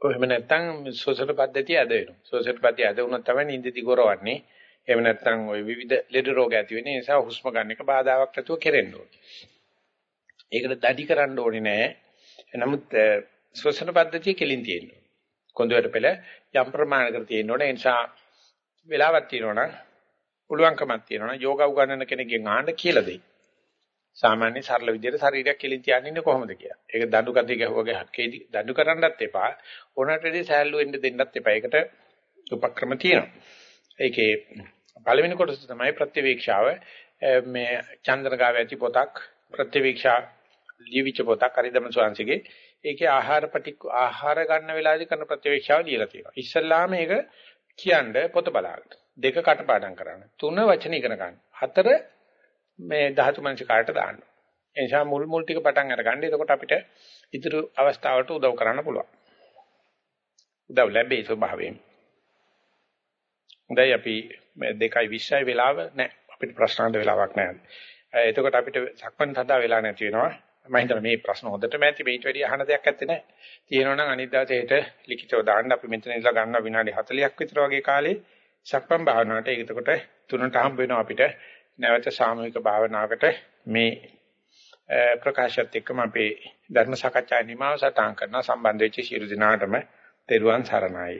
එහෙම නැත්නම් සෝසල පද්ධතිය ඇද වෙනවා. සෝසල පද්ධතිය ඇද වුණොත් තමයි නිින්දති ගොරවන්නේ. එහෙම නැත්නම් ওই විවිධ ලෙඩ රෝග ඇති වෙන නිසා හුස්ම ගන්න එක බාධාවක් නැතුව කෙරෙන්න ඕනේ. ඒකට දඩි කරන්න ඕනේ නෑ. නමුත් සෝසල පද්ධතිය කෙලින් තියෙනවා. කොඳුයට පෙළ යම් ප්‍රමාණයකට තියෙන්න ඕනේ. ඒ නිසා වෙලාවක් තියෙනවනම් පුළුවන්කමක් තියෙනවනම් යෝග උගන්නන කෙනෙක්ගෙන් අහන්න කියලා දෙයි. සාමාන්‍ය සරල විදිහට ශරීරයක් කෙලින් තියාගෙන ඉන්නේ කොහොමද කියලා. ඒක දඬු කතේ ගැහුවගේ හක්කේදී දඬු කරන්නත් එපා. ඕනටදී සෑල්ලු වෙන්න දෙන්නත් එපා. ඒකට උපක්‍රම තියෙනවා. ඒකේ පළවෙනි කොටස තමයි ප්‍රතිවීක්ෂාව. මේ චන්ද්‍රගාව ඇති පොතක් ප්‍රතිවීක්ෂා ලියවිච්ච පොතක් හරිදම ස්වාංශිකේ. ඒකේ ආහාර පටික් ආහාර ගන්න වෙලාවදී කරන ප්‍රතිවීක්ෂාව ලියලා තියෙනවා. ඉස්සල්ලාම ඒක කියන්න පොත බලන්න. දෙක කටපාඩම් කරන්න. තුන වචන ඉගෙන ගන්න. හතර මේ ධාතු මනසිකාරට දාන්න. ඒ නිසා මුල් මුල් ටික පටන් අරගන්න. එතකොට අපිට ඉදිරි අවස්ථාවට උදව් කරන්න පුළුවන්. උදව් ලැබෙයි ස්වභාවයෙන්. හොඳයි අපි මේ 2:20යි වෙලාව නැහැ. අපිට ප්‍රශ්න අහන්න වෙලාවක් නැහැ. එතකොට අපිට සක්මන් සදා වෙලා නැති වෙනවා. මම හිතන්නේ මේ ප්‍රශ්න හොඳටම ඇති මේට වැඩි අහන දෙයක් ඇත්තේ නැහැ. තියෙනවා නම් අනිත් දවසේ හෙට ලිඛිතව දාන්න අපි මෙතන ඉඳලා ගන්න විනාඩි 40ක් විතර වගේ කාලේ සක්මන් භාවනාවට ඒක එතකොට තුනට හම්බ වෙනවා අපිට. නැවත සාමූහික භාවනාවකට මේ ප්‍රකාශයත් එක්කම අපේ ධර්ම සාකච්ඡා නිමාව සටහන් කරන සම්බන්ධ වෙච්ච ශිරු දිනාටම තෙරුවන් සරණයි.